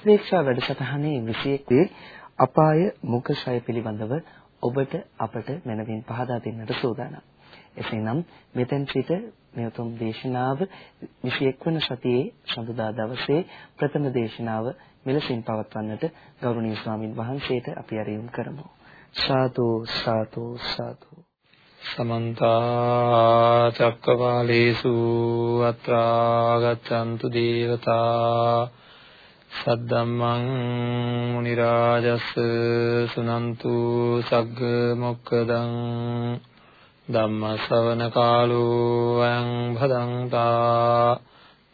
ප්‍රතිවේක්ෂා වැඩසටහනේ 21 අපාය මුඛශය පිළිබඳව ඔබට අපට මනවින් පහදා දෙන්නට සූදානම්. එසේනම් මෙතෙන් සිට මේ උතුම් දේශනාව 21 වන සතියේ සඳුදා දවසේ ප්‍රථම දේශනාව මෙලෙසින් පවත්වන්නට ගෞරවනීය ස්වාමින් වහන්සේට අපි ආරයුම් කරමු. සාදු සාදු සාදු සමන්ත චක්කවාලේසු අත්‍රා ගච්ඡන්තු දේවතා සද්දම්මං මුනි රාජස් සුනන්තු සග්ග මොක්කදං ධම්ම ශ්‍රවණ කාලෝ අයං භදංතා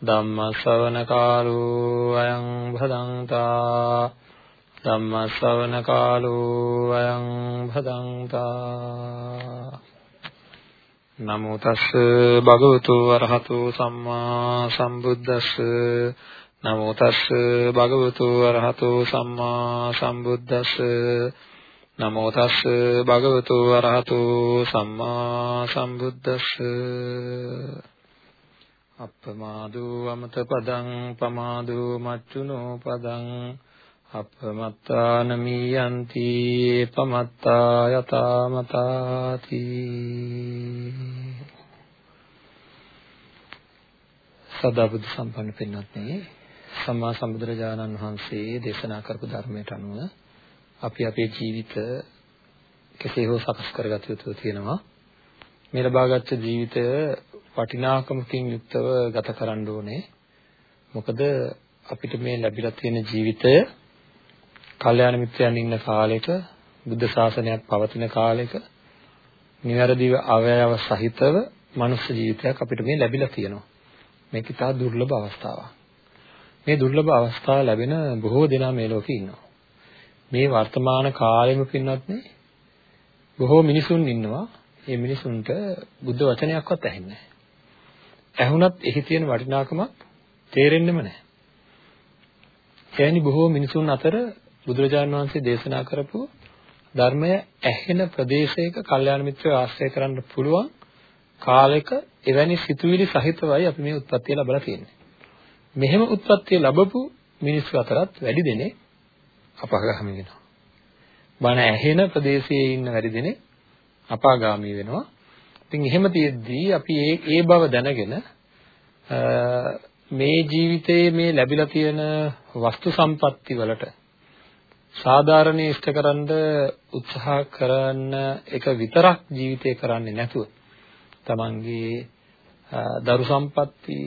ධම්ම ශ්‍රවණ කාලෝ අයං භදංතා ධම්ම ශ්‍රවණ කාලෝ අයං භදංතා නමෝ තස් භගවතු වරහතු සම්මා සම්බුද්දස්ස නමෝ තස් භගවතු වරහතු සම්මා සම්බුද්දස්ස. නමෝ තස් භගවතු වරහතු සම්මා සම්බුද්දස්ස. අප්පමාදෝ අමත පදං පමාදෝ මච්චුනෝ පදං. අපමත්තාන මීයන්ති පමත්තා යතාමතාති සදා බුද්ධ සම්පන්න පින්වත්නි සම්මා සම්බුදුරජාණන් වහන්සේ දේශනා කරපු ධර්මයට අනුව අපි අපේ ජීවිත කෙසේ හෝ සකස් කරගත යුතු තියෙනවා මේ ලබාගත් ජීවිතය වටිනාකමකින් යුක්තව ගත කරන්න ඕනේ මොකද අපිට මේ ලැබිලා තියෙන ජීවිතය කල්යාණ මිත්‍රයන් ඉන්න කාලෙක බුද්ධ ශාසනයක් පවතින කාලෙක නිවැරදිව අවයව සහිතව මනුෂ්‍ය ජීවිතයක් අපිට මේ ලැබිලා තියෙනවා. මේක ඉතා දුර්ලභ අවස්ථාවක්. මේ දුර්ලභ අවස්ථාව ලැබෙන බොහෝ දෙනා මේ ලෝකේ ඉන්නවා. මේ වර්තමාන කාලෙම පින්වත්නි බොහෝ මිනිසුන් ඉන්නවා. මේ මිනිසුන්ට බුද්ධ වචනයක්වත් ඇහෙන්නේ නැහැ. ඇහුණත් එහි තියෙන වටිනාකමක් තේරෙන්නෙම නැහැ. එවැනි බොහෝ මිනිසුන් අතර බුදුරජාණන් වහන්සේ දේශනා කරපු ධර්මය ඇහෙන ප්‍රදේශයක කල්යාණ මිත්‍රව ආශ්‍රය කරන්න පුළුවන් කාලෙක එවැනි සිතුවිලි සහිතවයි අපි මේ උත්පත්තිය ලැබලා තියෙන්නේ. මෙහෙම උත්පත්තිය ලැබපු මිනිස්සු අතරත් වැඩි දෙනෙක් අපාගාමී වෙනවා. බණ ඇහෙන ප්‍රදේශයේ ඉන්න වැඩි දෙනෙක් අපාගාමී වෙනවා. ඉතින් එහෙම තියෙද්දී අපි ඒ ඒ බව දැනගෙන මේ ජීවිතයේ මේ ලැබිලා තියෙන වස්තු සම්පatti වලට සාධාරණේ ඉෂ්ටකරනද උත්සාහ කරන එක විතරක් ජීවිතේ කරන්නේ නැතුව තමන්ගේ දරු සම්පatti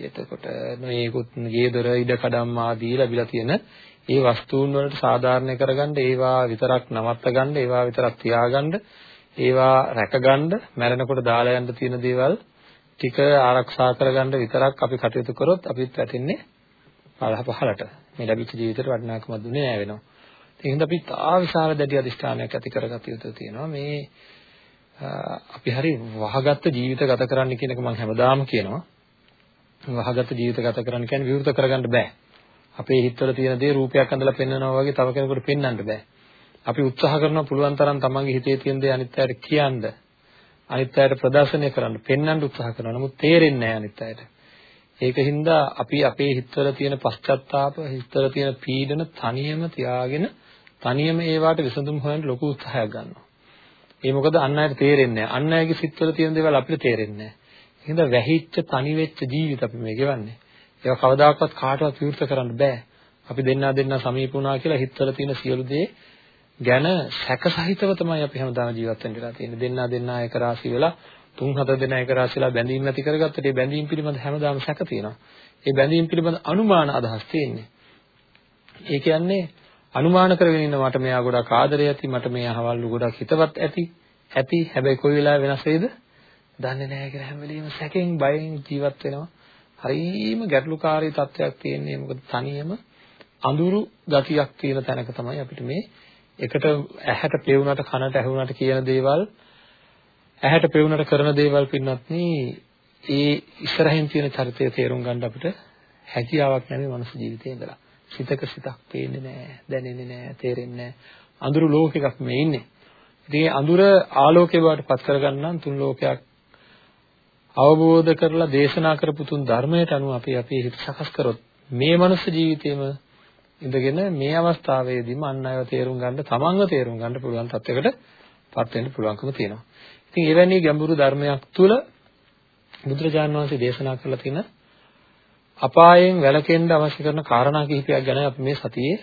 එතකොට මේකුත් ගේදොර ඉඩ කඩම් ආදී ලැබිලා තියෙන ඒ වස්තුන් වලට සාධාරණ කරගන්න ඒවා විතරක් නවත්ත ගන්න ඒවා විතරක් තියාගන්න ඒවා රැකගන්න මැරෙනකොට දාලා යන්න තියෙන දේවල් ටික ආරක්ෂා කරගන්න විතරක් අපි කටයුතු කරොත් අපිත් වැටෙන්නේ පහළ පහළට මේ ලැබිච්ච ජීවිතේට වටිනාකමක් දුන්නේ නැහැ වෙනවා. ඒ හින්දා අපි තා විශාල දැඩි අධිෂ්ඨානයක් ඇති කරගත යුතු තියෙනවා. මේ අපි හරි වහගත්ත ජීවිත ගත කරන්න කියන එක මම හැමදාම කියනවා. වහගත්ත ජීවිත ගත කරන්න කියන්නේ විවෘත කරගන්න බෑ. අපේ හිතවල තියෙන දේ රූපයක් අඳලා පෙන්වනවා වගේ තව කෙනෙකුට පෙන්වන්න බෑ. අපි උත්සාහ කරනවා පුළුවන් තරම් තමන්ගේ හිතේ තියෙන දේ අනිත් අයට කියන්න අනිත් අයට ප්‍රදර්ශනය කරන්න පෙන්වන්න උත්සාහ කරනවා. නමුත් තේරෙන්නේ නැහැ අනිත් අයට. ඒකින්ද අපි අපේ හිතවල තියෙන පශ්චාත්තාප හිතවල තියෙන පීඩන තනියම තියාගෙන තනියම ඒවට විසඳුම් හොයන්න ලොකු උත්සාහයක් ගන්නවා. ඒ මොකද අන් අයට තේරෙන්නේ නැහැ. අන් අයගේ සිත්වල තියෙන දේවල් අපිට තේරෙන්නේ නැහැ. එහෙනම් වැහිච්ච තනි වෙච්ච ජීවිත අපි මේ ගෙවන්නේ. ඒවා කවදාකවත් කාටවත් විවෘත කරන්න බෑ. අපි දෙන්නා දෙන්නා සමීප වුණා කියලා හිතවල තියෙන සියලු දේ ගැන සැකසහිතව තමයි අපි හැමදාම ජීවත් වෙන්න වෙලා තියෙන්නේ. දෙන්නා දෙන්නා එක රාශි වෙලා තුන් හතර දෙනා එක රාශිලා බැඳීම් ඇති කරගත්තට ඒ බැඳීම් පිළිබඳ හැමදාම සැක තියෙනවා. ඒ බැඳීම් පිළිබඳ අනුමාන අදහස් තියෙන්නේ. ඒ කියන්නේ අනුමාන කරගෙන ඉන්න මට මෙයා ගොඩක් ආදරේ ඇති මට මේ අහවල්ලු ගොඩක් හිතවත් ඇති. ඇති හැබැයි කොයි වෙලාවෙ වෙනස් වෙයිද? දන්නේ නැහැ කියලා හැම වෙලෙම සැකෙන් බයෙන් ජීවත් වෙනවා. හරිම ගැටලුකාරී තත්ත්වයක් තියෙන්නේ. මොකද තනියම අඳුරු ගතියක් තියෙන තැනක තමයි අපිට මේ එකට ඇහැට පෙවුනට කනට ඇහුනට කියන දේවල් ඇහැට පෙවුනට කරන දේවල් පින්නත් ඒ ඉස්සරහින් තියෙන චරිතය තේරුම් ගන්න අපිට හැකියාවක් නැමේ මනුස්ස ජීවිතේ ඉඳලා. සිතක සිතක් පේන්නේ නැහැ, දැනෙන්නේ නැහැ, තේරෙන්නේ නැහැ. අඳුරු ලෝකයක මේ ඉන්නේ. ඉතින් අඳුර ආලෝකේ බවට පත් කරගන්න නම් තුන් ලෝකයක් අවබෝධ කරලා දේශනා කරපු තුන් ධර්මයට අනුව අපි අපේ හිත සකස් කරොත් මේ මනුස්ස ජීවිතේම ඉඳගෙන මේ අවස්ථාවේදීම අන් අයව තේරුම් ගන්න, තමන්ව තේරුම් ගන්න පුළුවන් තත්යකට පත් වෙන්න පුළුවන්කම තියෙනවා. ඉතින් එවැනි ගැඹුරු ධර්මයක් තුල බුදුරජාණන් වහන්සේ දේශනා කරලා තියෙන අපායෙන් වැළකෙන්න අවශ්‍ය කරන කාරණා කිහිපයක් ගැන අපි මේ සතියේ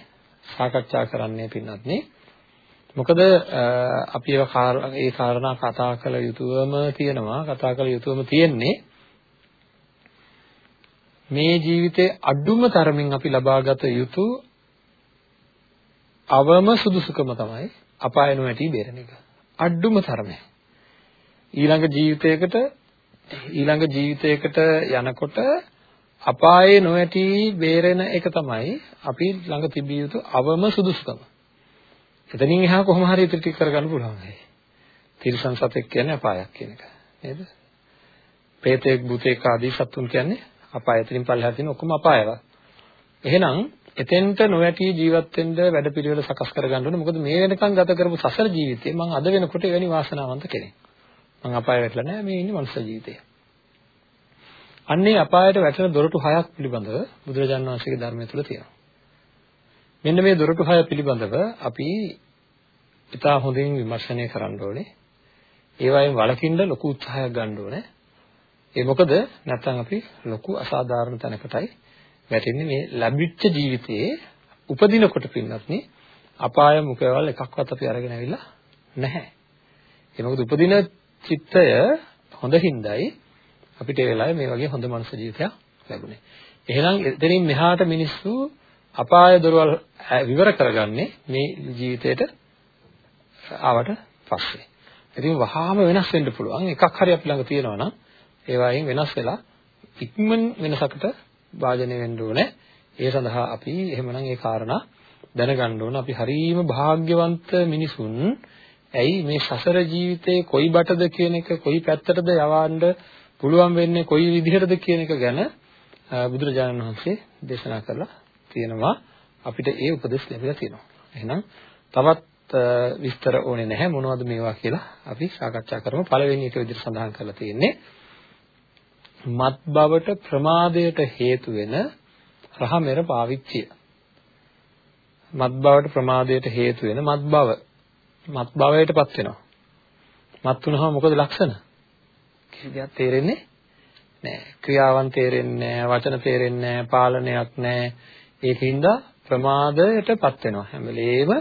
සාකච්ඡා කරන්නයි පින්නත් නේ. මොකද අපි ඒ කාරණා කතා කළ යුතුවම තියෙනවා කතා කළ යුතුවම තියෙන්නේ මේ ජීවිතේ අඩුම තරමින් අපි ලබාගත යුතු අවම සුදුසුකම තමයි අපාය නොවැටි බේරෙන එක. අඩුම තරමේ. ඊළඟ ජීවිතයකට ඊළඟ ජීවිතයකට යනකොට අපායේ නොවැටි බේරෙන එක තමයි අපි ළඟ තිබිය යුතු අවම සුදුසුකම. එතනින් එහා කොහොම හරි ඉතිරි ටික කරගන්න පුළුවන් වෙයි. තිරිසන් සතෙක් කියන්නේ අපායක් කියන එක. නේද? പ്രേතෙක් භූතෙක් ආදී සතුන් කියන්නේ අපාය. එතනින් පල්ලෙහා තියෙන ඔක්කොම අපායවත්. එහෙනම් එතෙන්ට නොවැටි ජීවත් වෙන්න වැඩපිළිවෙල සකස් කරගන්න ඕනේ. මොකද මේ වෙනකන් ගත කරපු සසර ජීවිතේ මම අද වෙනකොට එවැනි වාසනාවන්ත කෙනෙක්. මම අපාය වැටලා නැහැ. මේ ඉන්නේ මනුස්ස ජීවිතේ. අන්නේ අපායට වැටෙන දොරටු හයක් පිළිබඳව බුදුරජාණන් වහන්සේගේ ධර්මය තුල තියෙනවා. මෙන්න මේ දොරටු හය පිළිබඳව අපි ඉතා හොඳින් විමර්ශනය කරන්න ඕනේ. ඒවායින් වළකින්න ලොකු උත්සාහයක් ගන්න ඕනේ. ඒ මොකද නැත්නම් අපි ලොකු අසාධාරණ තැනකටයි වැටෙන්නේ මේ ලැබිච්ච ජීවිතයේ උපදිනකොට පින්නත් නේ අපාය මුඛවල එකක්වත් අපි අරගෙන ඇවිල්ලා නැහැ. ඒ මොකද උපදින චිත්තය හොඳ හිඳයි අපිට ඒ වෙලාවේ මේ වගේ හොඳ මනුස්ස ජීවිතයක් ලැබුණේ. එහෙනම් එතනින් මෙහාට මිනිස්සු අපාය දොරවල් විවර කරගන්නේ මේ ජීවිතේට ආවට පස්සේ. ඉතින් වහාම වෙනස් වෙන්න පුළුවන්. එකක් හරි අපි ළඟ තියෙනවා නම් ඒ වයින් වෙනස් වෙලා ඉක්මන් වෙනසකට වාජනය වෙන්න ඕනේ. ඒ සඳහා අපි එහෙමනම් ඒ කාරණා දැනගන්න ඕන. අපි හරීම වාග්යවන්ත මිනිසුන් ඇයි මේ සසර ජීවිතේ කොයි බටද කියන එක කොයි පැත්තටද යවන්න පුළුවන් වෙන්නේ කොයි විදිහටද කියන එක ගැන බුදුරජාණන් වහන්සේ දේශනා කරලා තියෙනවා අපිට ඒ උපදෙස් ලැබිලා තියෙනවා. එහෙනම් තවත් විස්තර ඕනේ නැහැ මොනවද මේවා කියලා අපි සාකච්ඡා කරමු. පළවෙනි එක විදිහට සඳහන් කරලා තියෙන්නේ මත් බවට ප්‍රමාදයට හේතු වෙන රහමෙර පාවිච්චිය. මත් බවට ප්‍රමාදයට හේතු වෙන මත් බව මත් භවයටපත් වෙනවා. මත් වුණාම මොකද ලක්ෂණ? කිසි දෙයක් තේරෙන්නේ නැහැ. ක්‍රියාවන් තේරෙන්නේ නැහැ, වචන තේරෙන්නේ නැහැ, පාලනයක් නැහැ. ඒකින්ද ප්‍රමාදයටපත් වෙනවා. හැම වෙලේම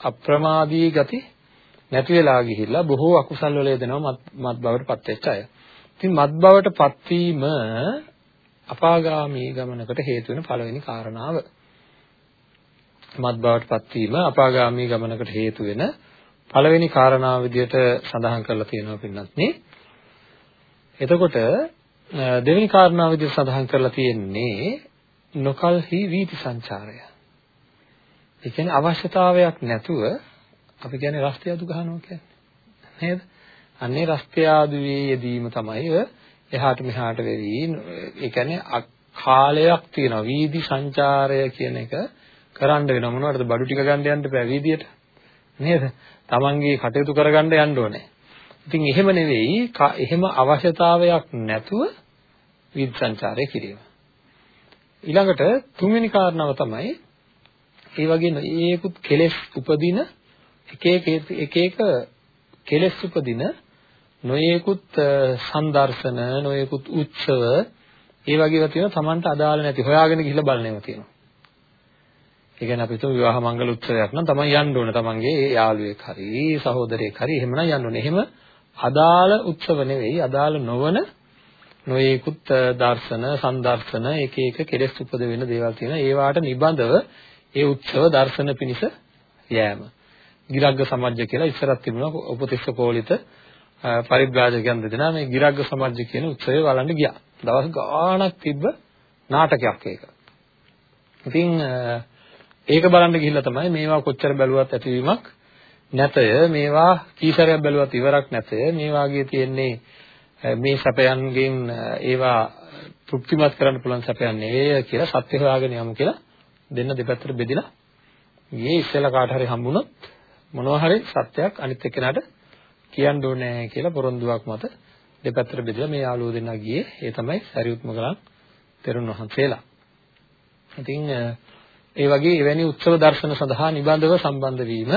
අප්‍රමාදී ගති නැති වෙලා ගිහිල්ලා බොහෝ අකුසල් වල යෙදෙනවා මත් මත් බවටපත් වෙච්ච අය. ඉතින් මත් බවටපත් වීම අපාගාමී ගමනකට හේතු වෙන පළවෙනි කාරණාව. මත් බවටපත් වීම අපාගාමී ගමනකට හේතු වෙන පළවෙනි කාරණාව විදිහට සඳහන් කරලා තියෙනවා පින්නත් නේ. එතකොට දෙවෙනි කාරණාව විදිහට සඳහන් කරලා තියෙන්නේ නොකල්හි වීති සංචාරය. ඒ කියන්නේ අවශ්‍යතාවයක් නැතුව අපි කියන්නේ රස්තිය අදු ගහනවා කියන්නේ. නේද? අන්නේ රස්තිය ආදුවේ යෙදීම තමයි එහාට මෙහාට වෙවි. ඒ කියන්නේ කාලයක් තියෙනවා. වීදි සංචාරය කියන එක කරන්න වෙනවා. මොනවටද බඩු ටික ගන්න යන්න බෑ වීදියට. නේද? Tamange කටයුතු කරගන්න යන්න ඕනේ. ඉතින් එහෙම නෙවෙයි එහෙම අවශ්‍යතාවයක් නැතුව වීදි සංචාරය කිරීම. ඊළඟට තුන්වෙනි කාරණාව තමයි ඒ වගේ ඒකුත් කෙලෙස් උපදින එක එක එක එක කෙලෙස් උපදින නොයේකුත් සම්දර්ශන නොයේකුත් උත්සව ඒ වගේවා තියෙනවා Tamanට අදාළ නැති හොයාගෙන ගිහිල්ලා බලන ඒවා තියෙනවා. ඒ කියන්නේ අපි හිතමු විවාහ මංගල උත්සවයක් නම් තමයි යන්න ඕන තමන්ගේ යාළුවෙක් හරි සහෝදරයෙක් හරි එහෙමනම් යන්න ඕනේ. එහෙම අදාළ උත්සව නෙවෙයි අදාළ නොවන නොයේකුත් දර්ශන සංදර්ශන එක එක කෙලෙස් උපද වෙන දේවල් තියෙනවා. ඒවාට නිබඳව ඒ උත්සව දර්ශන පිණිස යෑම. ගිරග්ග සමජ්ජ කියලා ඉස්සරත් තිබුණා උපතිස්ස කෝලිත පරිබ්‍රාජකයන් දෙදෙනා මේ ගිරග්ග සමජ්ජ කියන උත්සවය බලන්න ගියා. දවස් ගාණක් තිබ්බ නාටකයක් ඒක. ඉතින් ඒක බලන්න ගිහිල්ලා තමයි මේවා කොච්චර බැලුවත් ඇතිවීමක් නැතය. මේවා කීසරයක් බැලුවත් ඉවරක් නැතය. මේ වාගේ තියෙන්නේ මේ සැපයන්ගෙන් ඒවා තෘප්තිමත් කරන්න පුළුවන් සැපයන් නෙවෙයි කියලා සත්‍ය හොයාගෙන යමු කියලා දෙන්න දෙපැත්තට බෙදිලා ගියේ ඉස්සෙල්ලා කාට හරි හම්බුනොත් මොනවා හරි සත්‍යයක් අනිත් එක්කෙනාට කියන්න ඕනේ කියලා පොරොන්දුවක් මත දෙපැත්තට බෙදලා මේ යාළුවෝ දෙන්නා ගියේ. ඒ තමයි සරියුත් මොගලන් තෙරුන් වහන්සේලා. ඉතින් ඒ වගේ එවැනි උත්සව දර්ශන සඳහා නිබඳව සම්බන්ධ වීම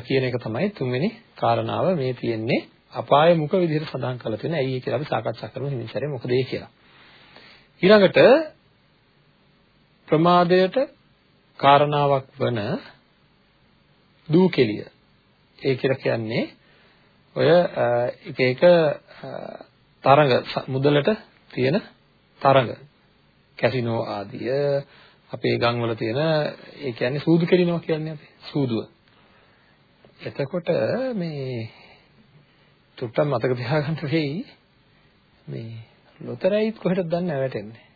කියන එක තමයි තුන්වෙනි කාරණාව මේ තියෙන්නේ අපාය මුඛ විදිහට සඳහන් කරලා තියෙන ඇයි කියලා අපි සාකච්ඡා කරමු හිමිසරේ මොකද ඒ කියලා. ඊළඟට ප්‍රමාදයට කාරණාවක් වන දූකෙලිය. ඒ කියලා කියන්නේ ඔය එක එක තරඟ මුදලට තියෙන තරඟ කැසිනෝ ආදිය අපේ ගම්වල තියෙන ඒ කියන්නේ සූදු කෙලිනවා කියන්නේ අපි සූදුව. එතකොට මේ තුට්ටක් මතක තියාගන්න වෙයි මේ ලොතරැයිත් කොහෙටද දන්නේ වැටෙන්නේ.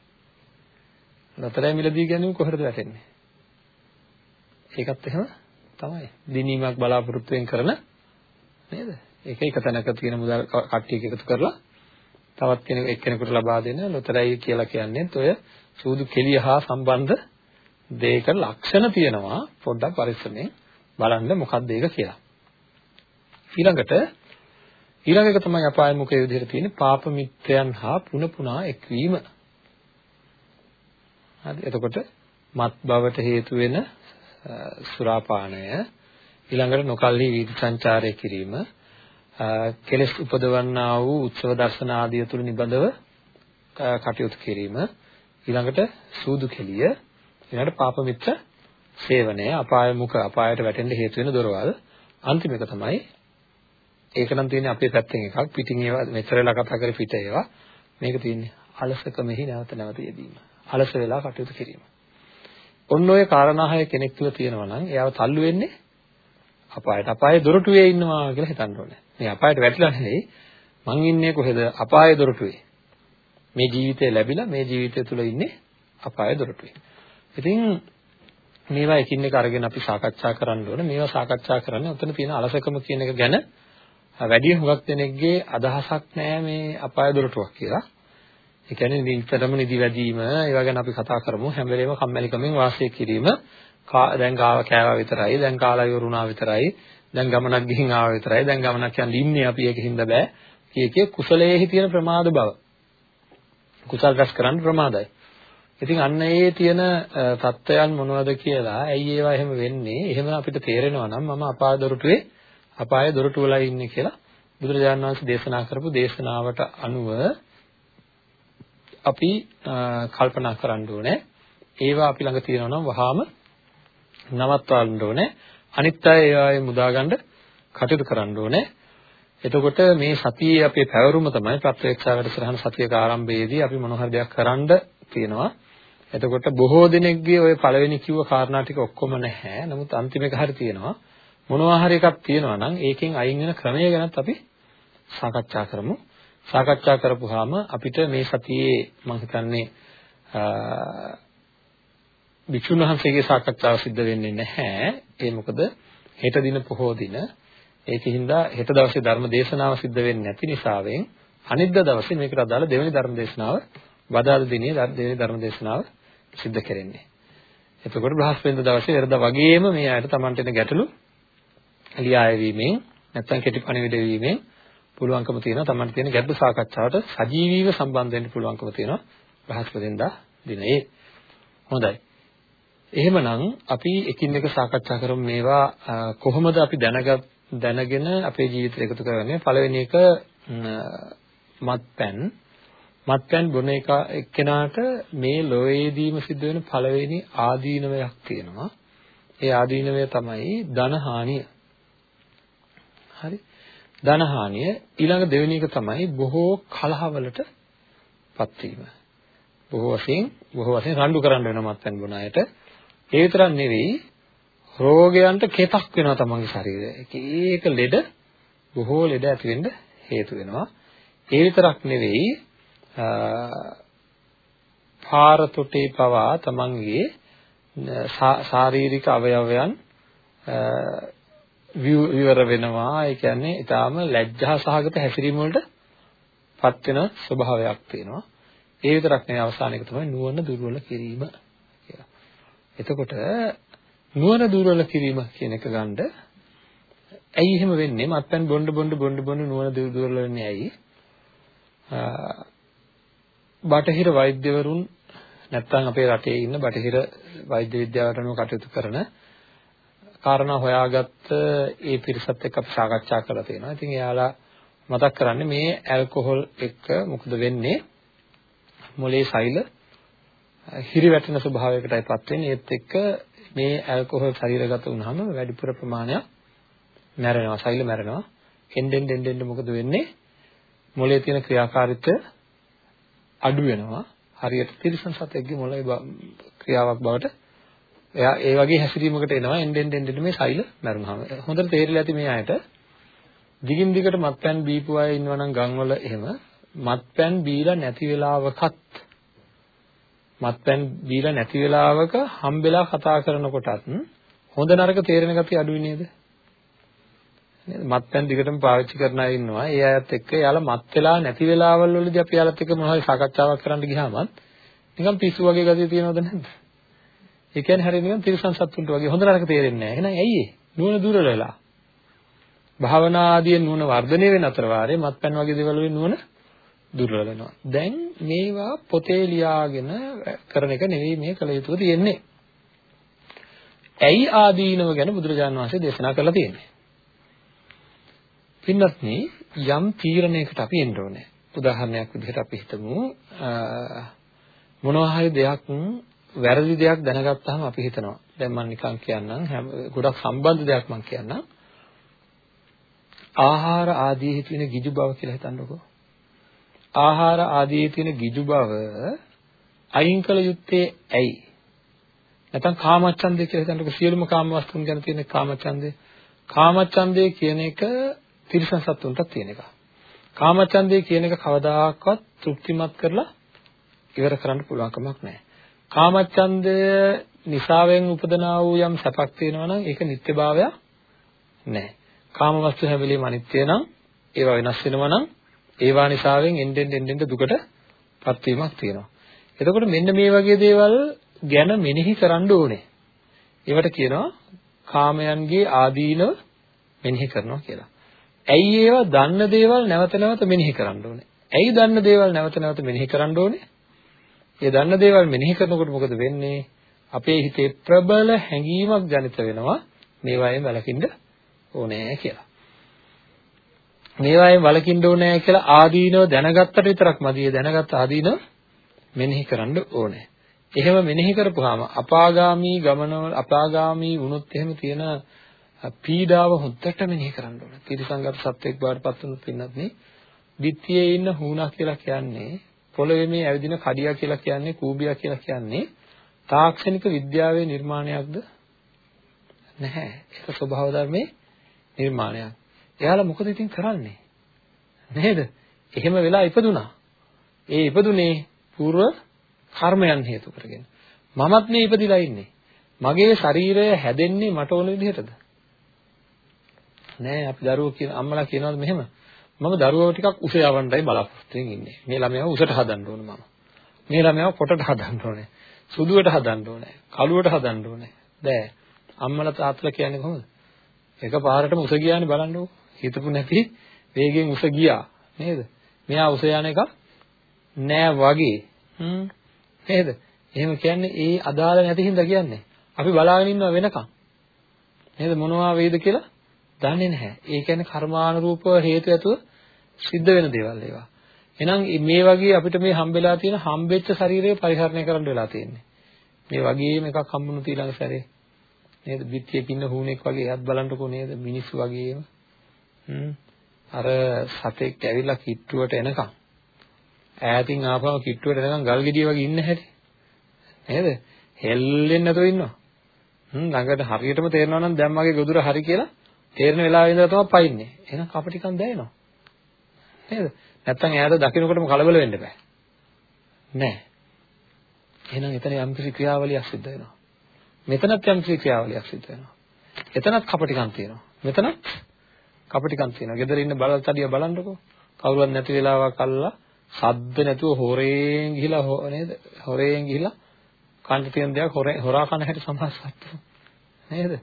ලොතරැයි මිලදී ගැනීම කොහෙටද වැටෙන්නේ? ඒකත් එහෙම තමයි. දිනීමක් බලාපොරොත්තු වෙන කරන නේද? ඒක එක තැනක තියෙන මුදල් කට්ටියක එකතු කරලා තවත් කෙනෙක් එක්කෙනෙකුට ලබා දෙන ලොතරැයි කියලා කියන්නේ ඔය සූදු කෙලිය හා සම්බන්ධ දෙයක ලක්ෂණ තියෙනවා පොඩ්ඩක් පරිස්සමෙන් බලන්න මොකක්ද ඒක කියලා. ඊළඟට ඊළඟ එක තමයි අපාය මුඛයේ විදිහට තියෙන්නේ පාප මිත්‍රයන් හා පුන පුනා එක්වීම. හරි එතකොට මත් බවට හේතු වෙන සුරාපානය ඊළඟට නොකල්හි වීදි සංචාරය කිරීම කෙලෙස් උපදවන්නා වූ උත්සව දර්ශන ආදිය තුල නිබඳව කටයුතු කිරීම ඊළඟට සූදු කෙලිය ඊළඟට පාප මිත්‍ර සේවනය අපාය මුඛ අපායට වැටෙන්න හේතු වෙන දොරවල්. අන්තිම එක තමයි ඒක නම් තියෙන්නේ අපේ පැත්තෙන් එකක්. පිටින් ඒවා මෙතර වෙලා කතා කරේ පිට ඒවා. මේක තියෙන්නේ අලසකමෙහි නැවත නැවත යෙදීම. අලස වෙලා කටයුතු කිරීම. ඔන්න ඔය කාරණා හය කෙනෙක් තුළ තියෙනවා නම් එයාව තල්ලු වෙන්නේ අපායට. අපායේ දොරටුවේ ඉන්නවා කියලා හිතන්න ඕනේ. මේ අපායට වැටිලා නෙවෙයි. මං ඉන්නේ කොහෙද? අපායේ දොරටුවේ. මේ ජීවිතය ලැබිලා මේ ජීවිතය තුළ ඉන්නේ අපායේ දොරටුවේ ඉතින් මේවා එකින් එක අරගෙන අපි සාකච්ඡා කරන්න ඕනේ. මේවා සාකච්ඡා කරන්නේ උතන තියෙන අලසකම කියන එක ගැන වැඩි හුඟක් දෙනෙක්ගේ අදහසක් නෑ මේ අපාය දොරටුවක් කියලා. ඒ කියන්නේ නිතරම නිදි වැඩිම ඒවා ගැන අපි කතා කරමු. හැම වෙලේම කම්මැලිකමෙන් වාසය කිරීම. දැන් ගාව කෑවා විතරයි දැන් කාලා ඉවරුණා විතරයි දැන් ගමනක් ගිහින් ආවා විතරයි දැන් ගමනක් යන්න ඉන්නේ අපි ඒකින්ද බෑ. කීකේ කුසලයේහි තියෙන ප්‍රමාද බව. කුසල් රැස් කරන්න ප්‍රමාදයි. ඉතින් අන්න ඒ තියෙන தත්වයන් මොනවද කියලා ඇයි ඒවා එහෙම වෙන්නේ? එහෙම අපිට තේරෙනවා නම් මම අපාය දොරටුවේ අපාය දොරටු වලයි ඉන්නේ කියලා බුදුරජාණන් වහන්සේ දේශනා කරපු දේශනාවට අනුව අපි කල්පනා කරන්න ඕනේ. ඒවා අපි ළඟ තියෙනවා නම් වහාම නවත්වන්න ඕනේ. අනිත් අය ඒවායේ මුදා ගන්න කටයුතු කරන්න ඕනේ. එතකොට මේ සතියේ අපේ පැවරුම තමයි ප්‍රත්‍යක්ෂා වැඩසටහන සතියක ආරම්භයේදී අපි මොන හරි දෙයක් කරන්න තියෙනවා එතකොට බොහෝ දෙනෙක්ගේ ওই පළවෙනි කිව්ව කාරණා ටික ඔක්කොම නැහැ. නමුත් අන්තිම එක හරි තියෙනවා. මොනවා හරි එකක් තියෙනවා නම් ඒකෙන් අයින් වෙන ක්‍රමය ගැනත් අපි සාකච්ඡා කරමු. සාකච්ඡා කරපුවාම අපිට මේ සතියේ මම හිතන්නේ වික්ෂුන් වහන්සේගේ සාකච්ඡාව සිද්ධ වෙන්නේ නැහැ. ඒ මොකද හෙට දින පොහෝ දින ඒකින්ද හෙට දවසේ ධර්ම දේශනාව සිද්ධ වෙන්නේ නැති නිසාවෙන් අනිද්දා දවසේ මේකට අදාළ දෙවෙනි ධර්ම දේශනාව වදාළ දිනේ දෙවෙනි ධර්ම දේශනාව සිද්ධ කරන්නේ. එතකොට බ්‍රහස්පතින්දා දවසේ වෙරදා වගේම මේ ආයත Tamanට එන ගැටලු ලියායවීමෙන් නැත්නම් කෙටි පණිවිඩ වීමෙන් පුළුවන්කම තියෙනවා Tamanට තියෙන ගැටලු සාකච්ඡාවට සජීවීව සම්බන්ධ වෙන්න පුළුවන්කම තියෙනවා බ්‍රහස්පතින්දා දිනයේ. හොඳයි. එහෙමනම් අපි එකින් එක සාකච්ඡා කරමු මේවා කොහොමද අපි දැනගත් දැනගෙන අපේ ජීවිතයට එකතු කරගන්නේ පළවෙනි එක මත්පැන් මත්පැන් බොන එක එක්කෙනාට මේ ලෝයේදීම සිද්ධ වෙන පළවෙනි ආදීනවයක් තියෙනවා. ඒ ආදීනවය තමයි ධන හානිය. හරි. ධන හානිය ඊළඟ දෙවෙනි එක තමයි බොහෝ කලහවලට පත් වීම. බොහෝ වශයෙන් බොහෝ වශයෙන් රණ්ඩු කරන්න වෙන මත්පැන් බොන අයට ඒ විතරක් නෙවෙයි රෝගයන්ට කෙතක් වෙනවා තමන්ගේ ශරීරය. එක එක ලෙඩ බොහෝ ලෙඩ ඇති වෙන්න හේතු වෙනවා. ඒ විතරක් නෙවෙයි පාරතොටේ පවා තමන්ගේ ශාරීරික අවයවයන් විවර වෙනවා ඒ කියන්නේ ඊටාම ලැජ්ජා සහගත හැසිරීම වලට පත් වෙන ස්වභාවයක් තියෙනවා ඒ විතරක් නෙවෙයි අවසාන එක තමයි නුවණ දුර්වල කිරීම කියලා. එතකොට නුවණ දුර්වල කිරීම කියන එක ගන්න ඇයි එහෙම වෙන්නේ මත්පැන් බොන්න බොන්න බොන්න බොන්න නුවණ දුර්වල වෙන්නේ ඇයි බටහිර වෛද්‍යවරුන් නැත්නම් අපේ රටේ ඉන්න බටහිර වෛද්‍ය විද්‍යාවට අනුව කටයුතු කරන කාරණා හොයාගත්ත ඒ පිරිසත් එක්ක අපි සාකච්ඡා කරලා තියෙනවා. ඉතින් එයාලා මතක් කරන්නේ මේ ඇල්කොහොල් එක්ක මොකද වෙන්නේ? මොලේ සෛල හිරිවැටෙන ස්වභාවයකටයිපත් වෙන්නේ. ඒත් එක්ක මේ ඇල්කොහොල් ශරීරගත වුනහම වැඩිපුර ප්‍රමාණයක් මැරෙනවා. සෛල මැරෙනවා. එන්නෙන් එන්නෙන් මොකද වෙන්නේ? මොලේ තියෙන ක්‍රියාකාරීත්වය අඩු වෙනවා. හරියට තිරිසන් සතෙක්ගේ මොළේ ක්‍රියාවක් බවට එයා ඒ වගේ හැසිරීමකට එනවා එන්නෙන් එන්නෙන් මේ සෛල මැරුණාම. හොඳට තේරිලා ඇති මේ අයට දිගින් දිගට මත්පැන් බීපු අය ඉන්නවනම් ගම්වල එහෙම මත්පැන් බීලා නැති වෙලාවකත් මත්පැන් බීලා නැති වෙලාවක හම්බෙලා කතා කරනකොටත් හොඳ නරක තේරෙන ගතිය අඩුයි නේද? නේද? මත්පැන් දිගටම පාවිච්චි කරන අය ඉන්නවා. ඒ අයත් එක්ක යාලා මත් වෙලා නැති වෙලාවල් වලදී අපි යාලත් එක්ක මොනවා හරි සාකච්ඡාවක් කරන්න ගියාමත් නිකන් පිස්සු වගේ ගතිය තියෙනවද නැද්ද? ඒ කියන්නේ හරිය නිකන් තිරසන් සත්තුන්ට වගේ හොඳ නරක තේරෙන්නේ නැහැ. එහෙනම් ඇයි ඒ? නුවණ දුර්වල වෙලා. භාවනා ආදී නුවණ වර්ධනය වෙන අතර වාරේ මත්පැන් වගේ දේවල් වලින් නුවණ දුර්වල වෙනවා. දැන් මේවා පොතේ ලියාගෙන කරන එක නෙවෙයි මේ කළ යුතු තියෙන්නේ. ඇයි ආදීනව ගැන බුදුරජාණන් වහන්සේ දේශනා කරලා තියෙන්නේ? පින්වත්නි යම් තීරණයකට අපි එන්න ඕනේ. උදාහරණයක් විදිහට අපි හිතමු මොනවා හරි දෙයක් වැරදි දෙයක් දැනගත්තාම අපි හිතනවා. දැන් මම නිකන් කියන්නම් ගොඩක් සම්බන්ධ දෙයක් මම කියන්නම්. ආහාර ආදී තියෙන ගිජු බව කියලා හිතන්නකෝ. ආහාර ආදී තියෙන ගිජු බව අයින් කළ යුත්තේ ඇයි? නැත්නම් කාමච්ඡන්දේ කියලා හිතන්නකෝ සියලුම කාම වස්තුන් ගැන තියෙන කාමච්ඡන්දේ. කාමච්ඡන්දේ කියන එක තිරිසන් සත්තුන්ට තියෙන එක. කාමච්ඡන්දේ කියන එක කවදාකවත් තෘප්තිමත් කරලා ඉවර කරන්න පුළුවන් කමක් නැහැ. කාමච්ඡන්දය නිසාවෙන් උපදනා වූ යම් සැපක් තියෙනවා නම් ඒක නිත්‍යභාවයක් නැහැ. කාම වස්තු හැම වෙලෙම අනිත්‍ය නම් ඒවා වෙනස් වෙනවා නම් ඒවා නිසාවෙන් එන්නෙන් එන්නෙන් දුකටපත් වීමක් තියෙනවා. එතකොට මෙන්න මේ වගේ දේවල් ගැන මෙනෙහි කරන්න ඕනේ. ඒවට කියනවා කාමයන්ගේ ආදීනව මෙනෙහි කරනවා කියලා. ඇයි ඒවා දන්න දේවල් නැවත නැවත මෙනෙහි කරන්න ඕනේ? ඇයි දන්න දේවල් නැවත නැවත මෙනෙහි කරන්න ඕනේ? ඒ දන්න දේවල් මෙනෙහි කරනකොට මොකද වෙන්නේ? අපේ හිතේ ප්‍රබල හැඟීමක් ජනිත වෙනවා මේවායෙන් වැළකින්න ඕනේ කියලා. මේවායෙන් වළකින්න ඕනේ කියලා ආදීනව දැනගත්තට විතරක් මදි. දැනගත්ත ආදීනව මෙනෙහි කරන්න ඕනේ. එහෙම මෙනෙහි කරපුවාම අපාගාමී ගමනවල අපාගාමී වුණොත් එහෙම තියෙන පීඩාව හොද්දට මෙනෙහි කරන්න ඕනේ. තිරසංගත සත්වෙක් බාටපත් වුණොත් පින්නත් නේ. ditthියේ ඉන්න හුණා කියලා කියන්නේ පොළවේ මේ ඇවිදින කඩියා කියලා කියන්නේ කූබියා කියලා කියන්නේ තාක්ෂණික විද්‍යාවේ නිර්මාණයක්ද නැහැ. ඒක ස්වභාව ධර්මයේ නිර්මාණයක්. එයාලා මොකද ඉතින් කරන්නේ? නේද? එහෙම වෙලා ඉපදුනා. ඒ ඉපදුනේ పూర్ව කර්මයන් හේතු කරගෙන. මමත් මේ ඉපදිලා ඉන්නේ. මගේ ශරීරය හැදෙන්නේ මට ඕන විදිහටද? නෑ අපි දරුවෝ කියන අම්මලා කියනවාද මෙහෙම? මම දරුවව ටිකක් උස යවන්නයි බලාපොරොත්තු ඉන්නේ. මේ ළමයාව උසට හදන්න ඕන මම. මේ ළමයාව පොටට හදන්න ඕනේ. සුදුවට හදන්න ඕනේ. කළුවට හදන්න ඕනේ. බෑ. අම්මලා තාත්තලා කියන්නේ කොහොමද? එකපාරටම උස ගියානේ බලන්නකෝ. හිතපු නැති වේගෙන් උස ගියා නේද? මෙයා උස යන එක නෑ වගේ. හ්ම් නේද? එහෙම කියන්නේ ඒ අදාළ නැති හින්දා කියන්නේ. අපි බලාගෙන ඉන්නවා වෙනකන්. නේද මොනවා වේද කියලා දන්නේ නැහැ. ඒ කියන්නේ කර්මානුරූපව හේතු ඇතුව සිද්ධ වෙන දේවල් ඒවා. එහෙනම් මේ වගේ අපිට මේ හම්බෙලා තියෙන හම්බෙච්ච ශරීරය පරිහරණය කරන්න වෙලා තියෙන්නේ. මේ වගේම එකක් හම්බුණු ඊළඟ සැරේ. නේද? පිටියේ පින්න හුණෙක් වගේ එයත් බලන්නකෝ නේද? මිනිස්සු වගේම. අර සතෙක් ඇවිල්ලා කිට්ටුවට එනකම්. ඈතින් ආපහු කිට්ටුවට එනකම් ගල් ගෙඩිය වගේ ඉන්න හැටි. නේද? හෙල්ලෙන්නේ නැතුව ඉන්නවා. හ්ම් ළඟට හරියටම තේරෙනවා නම් දැන් මගේ ගොදුර හරි කියලා තේරෙන වෙලාවෙ ඉඳලා තමයි පයින්නේ. එහෙනම් කපටිකම් දැනෙනවා. නේද? නැත්තම් ඈත දකින්නකොටම කලබල වෙන්න බෑ. නෑ. එහෙනම් එතන යම් කිසි ක්‍රියාවලියක් සිද්ධ වෙනවා. මෙතනත් යම් කිසි ක්‍රියාවලියක් සිද්ධ වෙනවා. එතනත් කපටිකම් තියෙනවා. මෙතනත් කපටිකම් තියෙනවා. ගෙදර ඉන්න බලතඩිය බලන්නකෝ. කවුරුවත් නැති වෙලාවක් අල්ලලා සද්ද නැතුව හොරෙන් ගිහිලා නේද? හොරෙන් ගිහිලා කන්න තියෙන දේක් හොරා කන හැටි සමාසත්තු. නේද? ඒ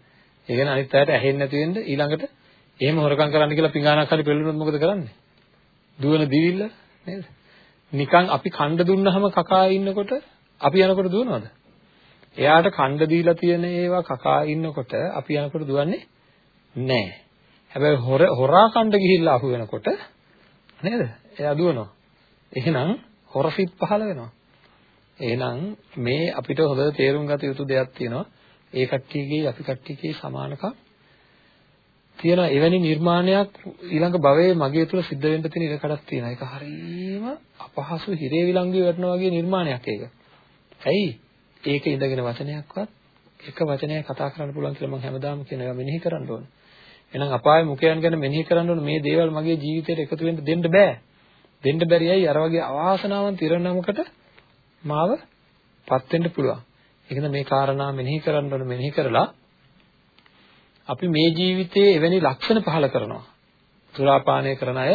කියන්නේ අනිත් අයට ඇහෙන්නේ නැති වෙන්න ඊළඟට එහෙම හොරකම් කරන්න කියලා පිඟානක් හරි පෙළුනොත් මොකද කරන්නේ? දුවන දිවිල්ල නේද? නිකන් අපි කණ්ඩ දුන්නහම කකා ඉන්නකොට අපි යනකොට දුවනවද? එයාට කණ්ඩ දීලා තියෙන ඒවා කකා ඉන්නකොට අපි යනකොට දුවන්නේ නැහැ. හැබැයි හොර හොරා කණ්ඩ ගිහිල්ලා අහු වෙනකොට නේද? එයා දුවනවා. එහෙනම් හොරසිට පහළ වෙනවා. එහෙනම් මේ අපිට හොඳට තේරුම් ගත යුතු දෙයක් තියෙනවා. ඒ කට්ටියගේ අපි කට්ටියගේ සමානකම් තියෙන එවැනි නිර්මාණයක් ඊළඟ භවයේ මගේ තුල සිද්ධ වෙන්න තියෙන ඉඩකඩක් තියෙනවා. ඒක හරීම අපහසු හිරේ විලංගුවේ වැටෙනා වගේ නිර්මාණයක් ඒක. ඇයි? ඒක ඉඳගෙන වචනයක්වත් එක වචනයක් කතා කරන්න පුළුවන් කියලා මම හැමදාම කියනවා මෙනෙහි කරන්න ඕන. එහෙනම් අපායේ මුඛයන් ගැන මෙනෙහි කරන්න ඕන මේ දේවල් මගේ ජීවිතේට එකතු වෙන්න දෙන්න බෑ. දෙන්න බැරි අය අර වගේ අවාසනාවන් තිරනමකට මාව පත් වෙන්න පුළුවන්. ඒකද මේ කාරණා මෙනෙහි කරන්න ඕන මෙනෙහි කරලා අපි මේ ජීවිතයේ එවැනි ලක්ෂණ පහල කරනවා. සුරාපානය කරන අය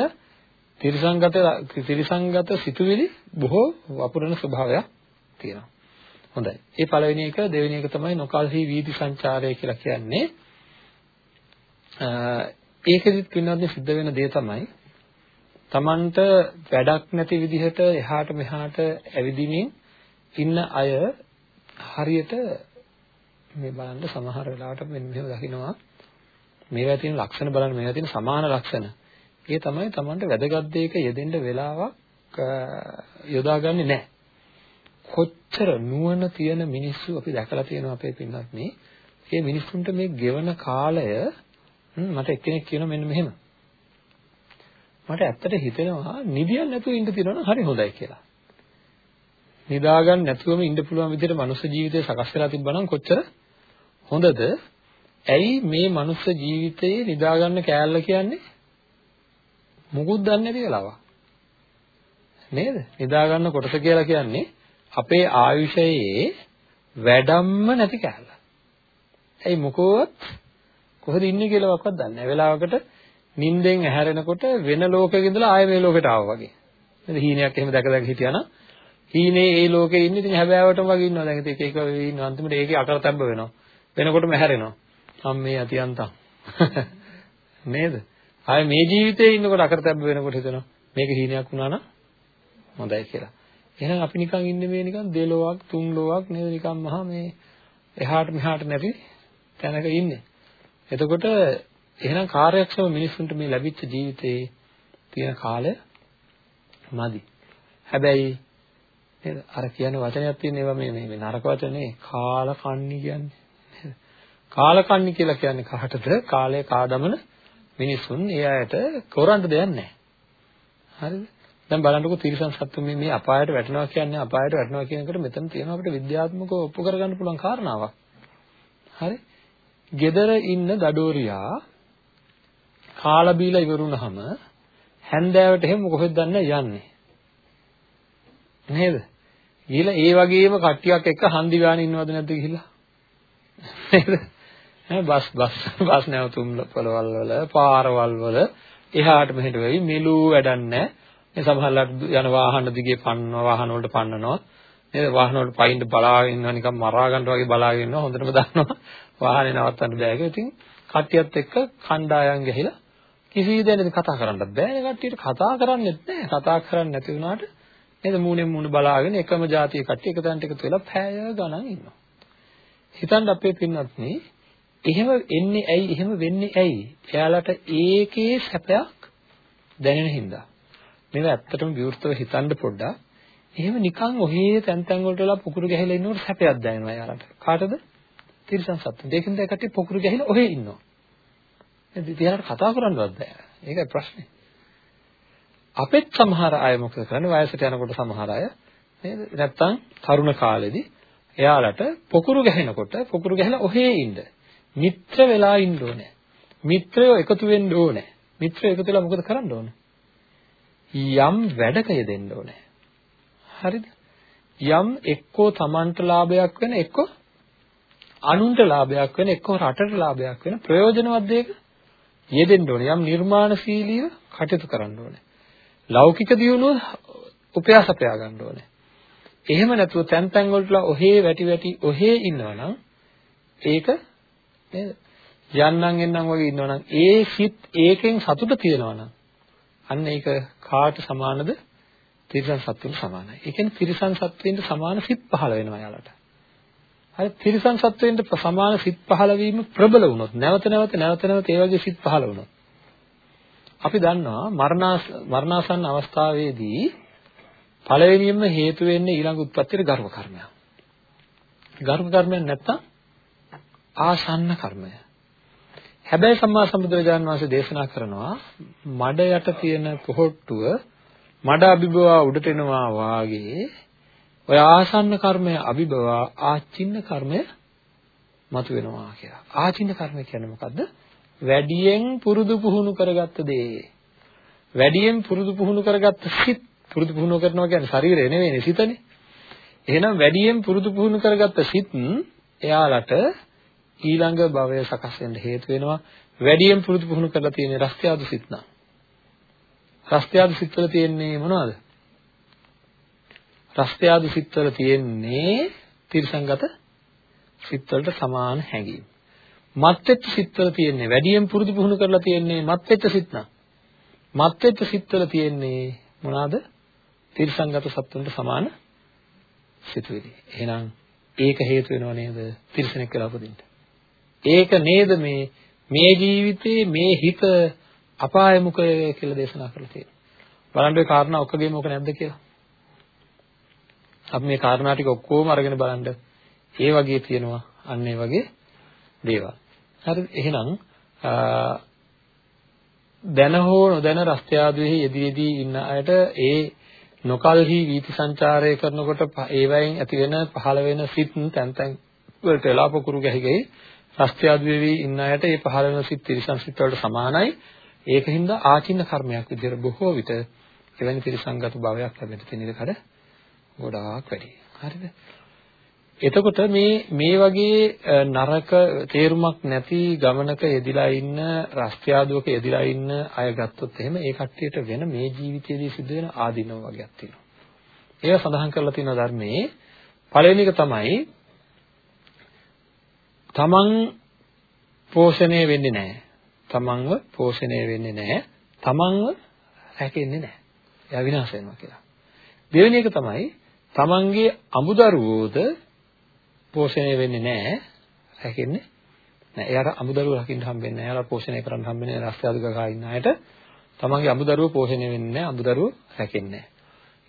තිරිසංගත තිරිසංගත සිතුවිලි බොහෝ වපුරන ස්වභාවයක් තියෙනවා. හොඳයි. ඒ පළවෙනි එක දෙවෙනි එක තමයි නොකල්හි වීදි සංචාරය කියලා කියන්නේ. ඒකෙදිත් පින්නන්නේ සිද්ධ වෙන දේ තමයි Tamanට වැඩක් නැති විදිහට එහාට මෙහාට ඇවිදිමින් ඉන්න අය හරියට මේ බලන්න සමහර වෙලාවට මෙන්න මෙහෙම දකින්නවා මේවා තියෙන ලක්ෂණ බලන්න මේවා තියෙන සමාන ලක්ෂණ. ඒ තමයි Tamanට වැදගත් දෙයක යෙදෙන්න වෙලාවක් යොදාගන්නේ නැහැ. කොච්චර නුවණ තියෙන මිනිස්සු අපි දැකලා තියෙනවා අපේ පින්නත් මේ. මේ මිනිස්සුන්ට මේ ගෙවන කාලය මට එක්කෙනෙක් කියනවා මෙන්න මෙහෙම. මට ඇත්තට හිතෙනවා නිදියන් නැතුව ඉන්න තියෙනවා හරි හොඳයි කියලා. නිදා ගන්න නැතුවම ඉන්න පුළුවන් විදිහට මනුස්ස ජීවිතය සකස් වෙලා තිබ්බනම් කොච්චර හොඳද? ඇයි මේ මනුස්ස ජීවිතයේ නිදා ගන්න කෑල්ල කියන්නේ මුකුත් දන්නේ නැති වෙලාවක්. නේද? නිදා ගන්න කොටස කියලා කියන්නේ අපේ ආයුෂයේ වැඩම්ම නැති කෑල්ල. ඇයි මොකවත් කොහෙද ඉන්නේ කියලාවත් දන්නේ නැහැ. වෙලාවකට නිින්දෙන් ඇහැරෙනකොට වෙන ලෝකයක ඉඳලා ආයෙ මේ ලෝකෙට ආවා වගේ. නේද? හීනයක් එහෙම දැක දැක හිටියානම් හීනේ ඒ ලෝකේ ඉන්නේ ඉතින් හැබෑවටම වගේ ඉන්නවා. දැන් ඒක එක වෙවි ඉන්න අන්තිමට ඒකේ අකරතැබ්බ වෙනවා. වෙනකොටම හැරෙනවා. අම්මේ අතියන්තම්. නේද? ආයෙ මේ ජීවිතේ ඉන්නකොට අකරතැබ්බ වෙනකොට හිතනවා මේක හීනයක් වුණා නම් හොඳයි කියලා. එහෙනම් අපි නිකන් ඉන්නේ මේ නිකන් දෙලොවක් තුන් ලොවක් නේද නිකන් මහා මේ එහාට මෙහාට නැති තැනක ඉන්නේ. එතකොට එහෙනම් කාර්යක්ෂම මිනිස්සුන්ට මේ ලැබිච්ච ජීවිතේ තියෙන කාලය මදි. හැබැයි නේද? අර කියන වචනයක් තියෙන ඒවා මේ මේ නරක වචනේ කාලකන්ණි කියන්නේ. නේද? කාලකන්ණි කියලා කියන්නේ කාටද? කාලය කාදමන මිනිසුන් ඒ අයට කරන්න දෙයක් නැහැ. හරිද? දැන් බලන්නකෝ තිරිසන් සත්තු මේ මේ අපායට වැටෙනවා කියන්නේ අපායට වැටෙනවා කියන එකට මෙතන තියෙන අපිට විද්‍යාත්මකව ඔප්පු කරගන්න පුළුවන් කාරණාවක්. හරි? Gedara ඉන්න gadoriya කාලා බීලා ඉවරුනහම හැන්දෑවට එහෙම කොහෙද දන්නේ යන්නේ. නේද? ගිහලා ඒ වගේම කට්ටියක් එක්ක හන්දි ගාන ඉන්නවද නැද්ද ගිහිල්ලා? නේද? ඈ බස් බස් බස් නැවතුම් පොළවල් වල පාරවල් වල එහාට මෙහෙට වෙවි මෙලු වැඩක් නැහැ. මේ සමහරලාට යන වාහන දිගේ පන්නනවා වාහන වලට පන්නනවා. නේද? වාහන වලට පයින් බලාගෙන ඉන්නවා නිකන් මරා ගන්න වගේ බලාගෙන ඉන්නවා හොඳටම දන්නවා. වාහනේ නවත්තන්න බෑ කියලා. ඉතින් කට්ටියත් එක්ක කණ්ඩායම් ගිහිලා කිසි දෙයක් කතා කරන්නත් බෑනේ කට්ටියට කතා කරන්නෙත් නෑ. කතා කරන්නේ නැති වුණාට නේද මූණෙන් මූණ බලාගෙන එකම જાතිය කට්ටිය එක තැනට එකතු වෙලා පැය ගණන් ඉන්නවා. හිතන්න අපේ පින්වත්නි එහෙම එන්නේ ඇයි එහෙම වෙන්නේ ඇයි? එයාලට ඒකේ සැපයක් දැනෙන හින්දා. මේක ඇත්තටම විවෘතව හිතන්න පොඩ්ඩක්. එහෙම නිකන් ඔහේ තැන් තැන් වලට වෙලා පුකුරු ගහලා ඉන්නකොට සැපයක් දැනෙනවා එයාලට. කාටද? තිරිසන් සත්තු. දෙකින් දෙක කට්ටිය පුකුරු ගහලා ඔහේ ඉන්නවා. නේද? ඉතින් කතා කරන්නවත් බෑ. ඒකයි ප්‍රශ්නේ. අපෙත් සමහර අය මොකද කරන්නේ වයසට යනකොට සමහර අය නේද නැත්තම් තරුණ කාලෙදී එයාලට පොකුරු ගැහෙනකොට පොකුරු ගැහලා ඔහේ ඉන්න මිත්‍ර වෙලා ඉන්න ඕනේ මිත්‍රයෝ එකතු වෙන්න ඕනේ මිත්‍රයෝ එකතු වෙලා මොකද කරන්න ඕනේ යම් වැඩක යෙදෙන්න ඕනේ හරිද යම් එක්කෝ Tamanට ලාභයක් වෙන එක්කෝ අනුන්ට ලාභයක් වෙන එක්කෝ රටට ලාභයක් වෙන ප්‍රයෝජනවත් දෙයක යෙදෙන්න ඕනේ යම් නිර්මාණශීලීව කටයුතු කරන්න ඕනේ ලෞකික දියුණුව උපයාසපයා ගන්න ඕනේ. එහෙම නැතුව තැන් තැන් වලට ඔහේ වැටි වැටි ඔහේ ඉන්නවනම් ඒක නේද? යන්නම් එන්නම් වගේ ඉන්නවනම් ඒ සිත් ඒකෙන් සතුට තියනවනම් අන්න ඒක කාට සමානද? තිරිසන් සත්තුන්ට සමානයි. ඒ කියන්නේ තිරිසන් සත්ත්වයින්ට සමාන සිත් පහළ වෙනවා යාලට. හරි තිරිසන් සත්ත්වයින්ට සමාන සිත් පහළ වීම ප්‍රබල වුණොත් නැවත නැවත නැවත නැවත ඒ වගේ සිත් පහළ වුණොත් අපි දන්නවා මරණාස මරණාසන්න අවස්ථාවේදී පළවෙනියෙන්ම හේතු වෙන්නේ ඊළඟ උත්පත්තියේ ගර්ව කර්මයක්. ගර්ව කර්මයක් නැත්තම් ආසන්න කර්මය. හැබැයි සම්මා සම්බුදුරජාන් වහන්සේ දේශනා කරනවා මඩ යට තියෙන පොහොට්ටුව මඩ අභිබවා උඩට එනවා වාගේ ඔය ආසන්න කර්මය අභිබවා ආචින්න කර්මය මතුවෙනවා කියලා. ආචින්න කර්මය කියන්නේ මොකද්ද? වැඩියෙන් පුරුදු පුහුණු කරගත්ත දේ. වැඩියෙන් පුරුදු පුහුණු කරගත්ත සිත් පුරුදු පුහුණු කරනවා කියන්නේ ශරීරය නෙවෙයිනේ සිතනේ. එහෙනම් වැඩියෙන් පුරුදු පුහුණු කරගත්ත සිත් එයාලට ඊළඟ භවය සකස් වෙන්න හේතු වෙනවා. වැඩියෙන් පුරුදු පුහුණු කරලා තියෙන රස්තියාදු සිත් නම්. රස්තියාදු සිත්වල තියෙන්නේ මොනවද? රස්තියාදු සිත්වල තියෙන්නේ තිරසංගත සිත්වලට සමාන හැඟීම්. මත්වෙච්ච සිත්වල තියෙන්නේ වැඩියෙන් පුරුදු පුහුණු කරලා තියෙන්නේ මත්වෙච්ච සිත් නම්. මත්වෙච්ච සිත්වල තියෙන්නේ මොනවාද? තිරසංගත සත්තුන්ට සමාන සිතුවිලි. එහෙනම් ඒක හේතු වෙනව නේද? තිරසනෙක් වෙලා උපදින්න. ඒක නේද මේ මේ ජීවිතේ මේ හිත අපාය මුඛය කියලා දේශනා කරලා තියෙනවා. බලන්න ඔය කාරණා ඔක්කොගේම ඕක නැද්ද කියලා. අපි මේ කාරණා ටික ඔක්කොම අරගෙන බලන්න ඒ වගේ තියෙනවා අන්න ඒ වගේ දේවල්. හරිද? එහෙනම් දැන හෝ නොදැන රස්ත්‍යාදුවේ යෙදීදී ඉන්න අයට ඒ නොකල්හි වීති සංචාරය කරනකොට ඒවයින් ඇති වෙන පහළ වෙන සිත් තැන් තැන් වලට එලා පොකුරු ගැහි ගහි රස්ත්‍යාදුවේ ඉන්න අයට ඒ පහළ වෙන සිත් තිරිසන් සිත් වලට සමානයි. ඒකින්ද ආචින්න කර්මයක් විදිහට බොහෝ විට එවැනි තිරිසංගත භාවයක් ලැබෙන්න තියෙන ඉඩකඩ ගොඩාක් වැඩි. හරිද? එතකොට මේ මේ වගේ නරක තේරුමක් නැති ගමනක යෙදිලා ඉන්න රස්ත්‍යාදුවක යෙදිලා ඉන්න අය ගත්තොත් එහෙම ඒ කට්ටියට වෙන මේ ජීවිතයේදී සිද්ධ වෙන ආදීනව වගේක් තියෙනවා. ඒවා සඳහන් කරලා තියෙනවා ධර්මයේ පළවෙනි එක තමයි තමන් පෝෂණය වෙන්නේ නැහැ. තමන්ව පෝෂණය වෙන්නේ නැහැ. තමන්ව රැකෙන්නේ නැහැ. එයා විනාශ වෙනවා කියලා. දෙවෙනි එක තමයි තමන්ගේ අමුදරුවෝද පෝෂණය වෙන්නේ නැහැ. රැකෙන්නේ නැහැ. එයාට අමුදරුවෝ රකින්න හම්බෙන්නේ නැහැ. එයාලා පෝෂණය කරන්න හම්බෙන්නේ නැහැ. රස්තියාදු ගගා ඉන්න අයට තමන්ගේ අමුදරුවෝ පෝෂණය වෙන්නේ නැහැ. අමුදරුවෝ රැකෙන්නේ නැහැ.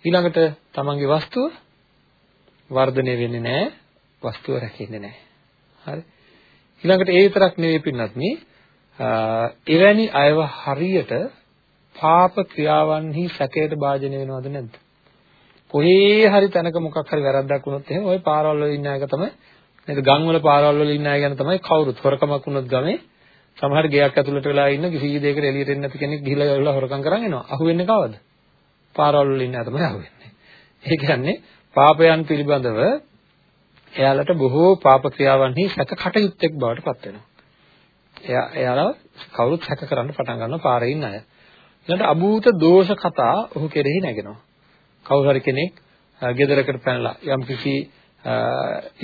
ඊළඟට තමන්ගේ වස්තුව වර්ධනය වෙන්නේ නැහැ. වස්තුව රැකෙන්නේ නැහැ. හරි. ඊළඟට ඒ විතරක් නෙවෙයි පින්නත් මේ එවැනි අයව හරියට පාප ක්‍රියාවන්හි සැකයට භාජනය වෙනවද නැද්ද? කොහේ හරි තැනක මොකක් හරි වැරද්දක් වුණොත් එහෙම ওই පාරවල් වල ඉන්න අය තමයි නේද ගම් වල පාරවල් වල ඉන්න අය ගැන තමයි කවුරුත් හොරකමක් වුණොත් ගමේ සමහර ගෙයක් ඇතුළට වෙලා ඉන්න කිසි දෙයකට එළියට එන්නේ නැති කෙනෙක් ගිහිලා ගිහලා හොරකම් කරන් එනවා. අහුවෙන්නේ කවද? පාරවල් වල ඉන්න අය තමයි අහුවෙන්නේ. ඒ කියන්නේ පාපයන් පිළිබඳව එයාලට බොහෝ පාප ක්‍රියාවන්හි සැක කටයුත්තක් බවට පත් වෙනවා. එයා එයාලා කවුරුත් සැක කරන්න පටන් ගන්නවා පාරේ ඉන්න අය. ඊළඟට අභූත දෝෂ කතා ඔහු කෙරෙහි නැගෙනවා. කවුරු හරි කෙනෙක් ගෙදරකට පැනලා යම් කිසි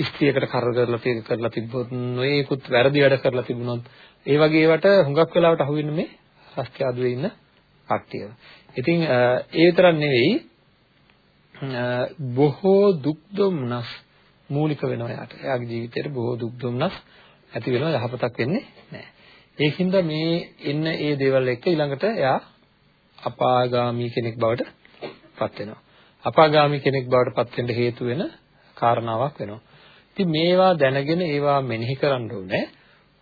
ස්ත්‍රියකට කරදරලා තියෙන කරලා තිබ්බොත් නොයේකුත් වැරදි වැඩ කරලා තිබුණොත් ඒ වගේ ඒවට හුඟක් වෙලාවට අහු වෙන්නේ මේ රස්ත්‍යාදුවේ ඉන්න කට්ටිය. ඉතින් ඒ විතරක් නෙවෙයි බොහෝ දුක් දුම්නස් මූලික වෙනවා යාට. එයාගේ ජීවිතේට බොහෝ දුක් දුම්නස් ඇති වෙනවා යහපතක් වෙන්නේ නැහැ. ඒකින්ද මේ එන්න ඒ දේවල් එක්ක ඊළඟට එයා අපාගාමී කෙනෙක් බවට පත් වෙනවා. අපාගාමී කෙනෙක් බවට පත් වෙන්න හේතු වෙන කාරණාවක් වෙනවා. ඉතින් මේවා දැනගෙන ඒවා මෙනෙහි කරන්න ඕනේ.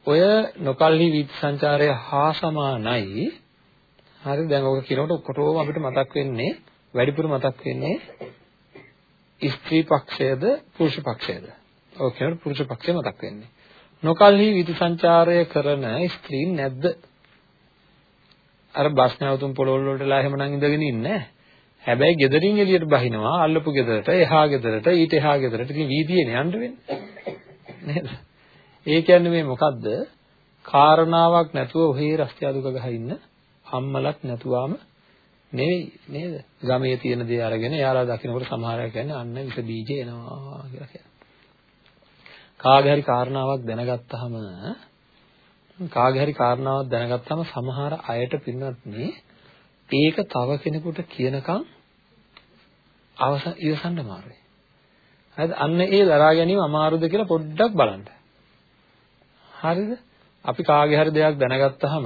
ඔය නොකල්හි විත් සංචාරය හා සමානයි. හරි දැන් ඔක කියනකොට ඔක්කොටම අපිට මතක් වෙන්නේ වැඩිපුර මතක් වෙන්නේ ස්ත්‍රී පක්ෂයද පුරුෂ පක්ෂයද? ඔක කියනකොට පුරුෂ පක්ෂය මතක් වෙන්නේ. නොකල්හි විදි සංචාරය කරන ස්ත්‍රීන් නැද්ද? අර බස් නැවතුම් පොළොල් වලටලා එහෙමනම් ඉඳගෙන ඉන්නේ හැබැයි ගෙදරින් එළියට බහිනවා අල්ලපු ගෙදරට එහා ගෙදරට ඊට එහා ගෙදරට ඉතින් වීදියේනේ යන්න වෙන්නේ. නේද? ඒ කියන්නේ මේ මොකද්ද? කාරණාවක් නැතුව ඔහේ රස්තියාදුක ගහ ඉන්න අම්මලක් නැතුවම නෙවෙයි නේද? ගමේ තියෙන දේ අරගෙන එයාලා දකින්නකොට සමහර අය කියන්නේ අන්න විස බීජ එනවා කියලා කියන්නේ. කාගේ හරි කාරණාවක් දැනගත්තාම කාගේ හරි කාරණාවක් දැනගත්තාම සමහර අයට පින්නත් මේ ඒක තව කෙනෙකුට කියනකම් අවසන් ඉවසන්න අමාරුයි. හරිද? අන්න ඒ දරා ගැනීම අමාරුද කියලා පොඩ්ඩක් බලන්න. හරිද? අපි කාගේ හරි දෙයක් දැනගත්තාම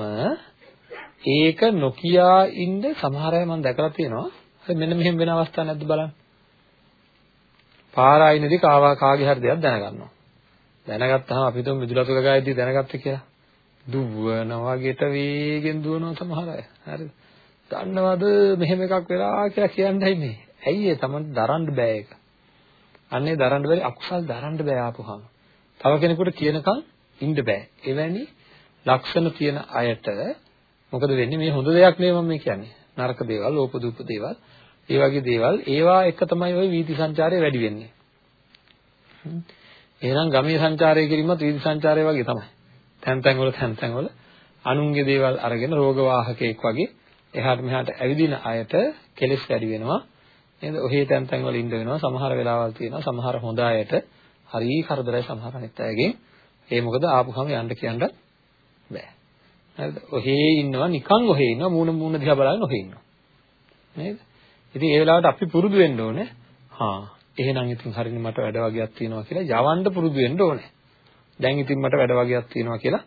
ඒක නොකියා ඉන්න සමහර අය මම දැකලා තියෙනවා. හරි මෙන්න මෙහෙම වෙන අවස්ථා නැද්ද බලන්න. පාරායිනේදී කාවා කාගේ හරි දෙයක් දැනගන්නවා. දැනගත්තාම අපි තුන් මිදුලතු ගායේදී දැනගත්තේ කියලා. දුවනවා ගෙට වේගෙන් දුවනවා සමහර අය. හරිද? දන්නවද මෙහෙම එකක් වෙලා කියලා කියන්නයි මේ. ඇයි ඒ Taman දරන්න බෑ ඒක. අන්නේ දරන්න බැරි අකුසල් දරන්න බෑ ආපුහම. තව කෙනෙකුට කියනකම් ඉන්න බෑ. එවැනි ලක්ෂණ තියෙන අයට මොකද වෙන්නේ මේ හොඳ දෙයක් නෙවෙයි මම කියන්නේ. නරක දේවල්, ඕපදූප දේවල්, ඒ වගේ දේවල් ඒවා එක තමයි ওই වීති සංචාරය වැඩි වෙන්නේ. එහෙනම් ගමේ සංචාරය කිරීමත් වීති සංචාරය වගේ තමයි. තැන් තැන් වල තැන් තැන් වල අනුන්ගේ දේවල් අරගෙන රෝග වාහකයක් වගේ එහාට මෙහාට ඇවිදින අයට කෙලෙස් වැඩි වෙනවා. නේද? ඔහේ තැන් තැන් වල ඉන්න වෙනවා. සමහර වෙලාවල් තියෙනවා. සමහර හොඳ අයට හරි කරදරයි සමහර අනිත් අයගෙන්. ඒ මොකද ආපුහම යන්න කියන්නත් බෑ. හරිද? ඔහේ ඉන්නවා නිකන් ඔහේ ඉන්නවා මූණ මූණ දිහා බලගෙන ඔහේ ඉන්නවා. නේද? ඉතින් ඒ වෙලාවට අපි පුරුදු වෙන්න ඕනේ. හා එහෙනම් ඉතින් හරිනේ මට වැඩ වගේක් තියෙනවා කියලා යවන්න පුරුදු වෙන්න ඕනේ. දැන් ඉතින් මට වැඩ වගේක් තියෙනවා කියලා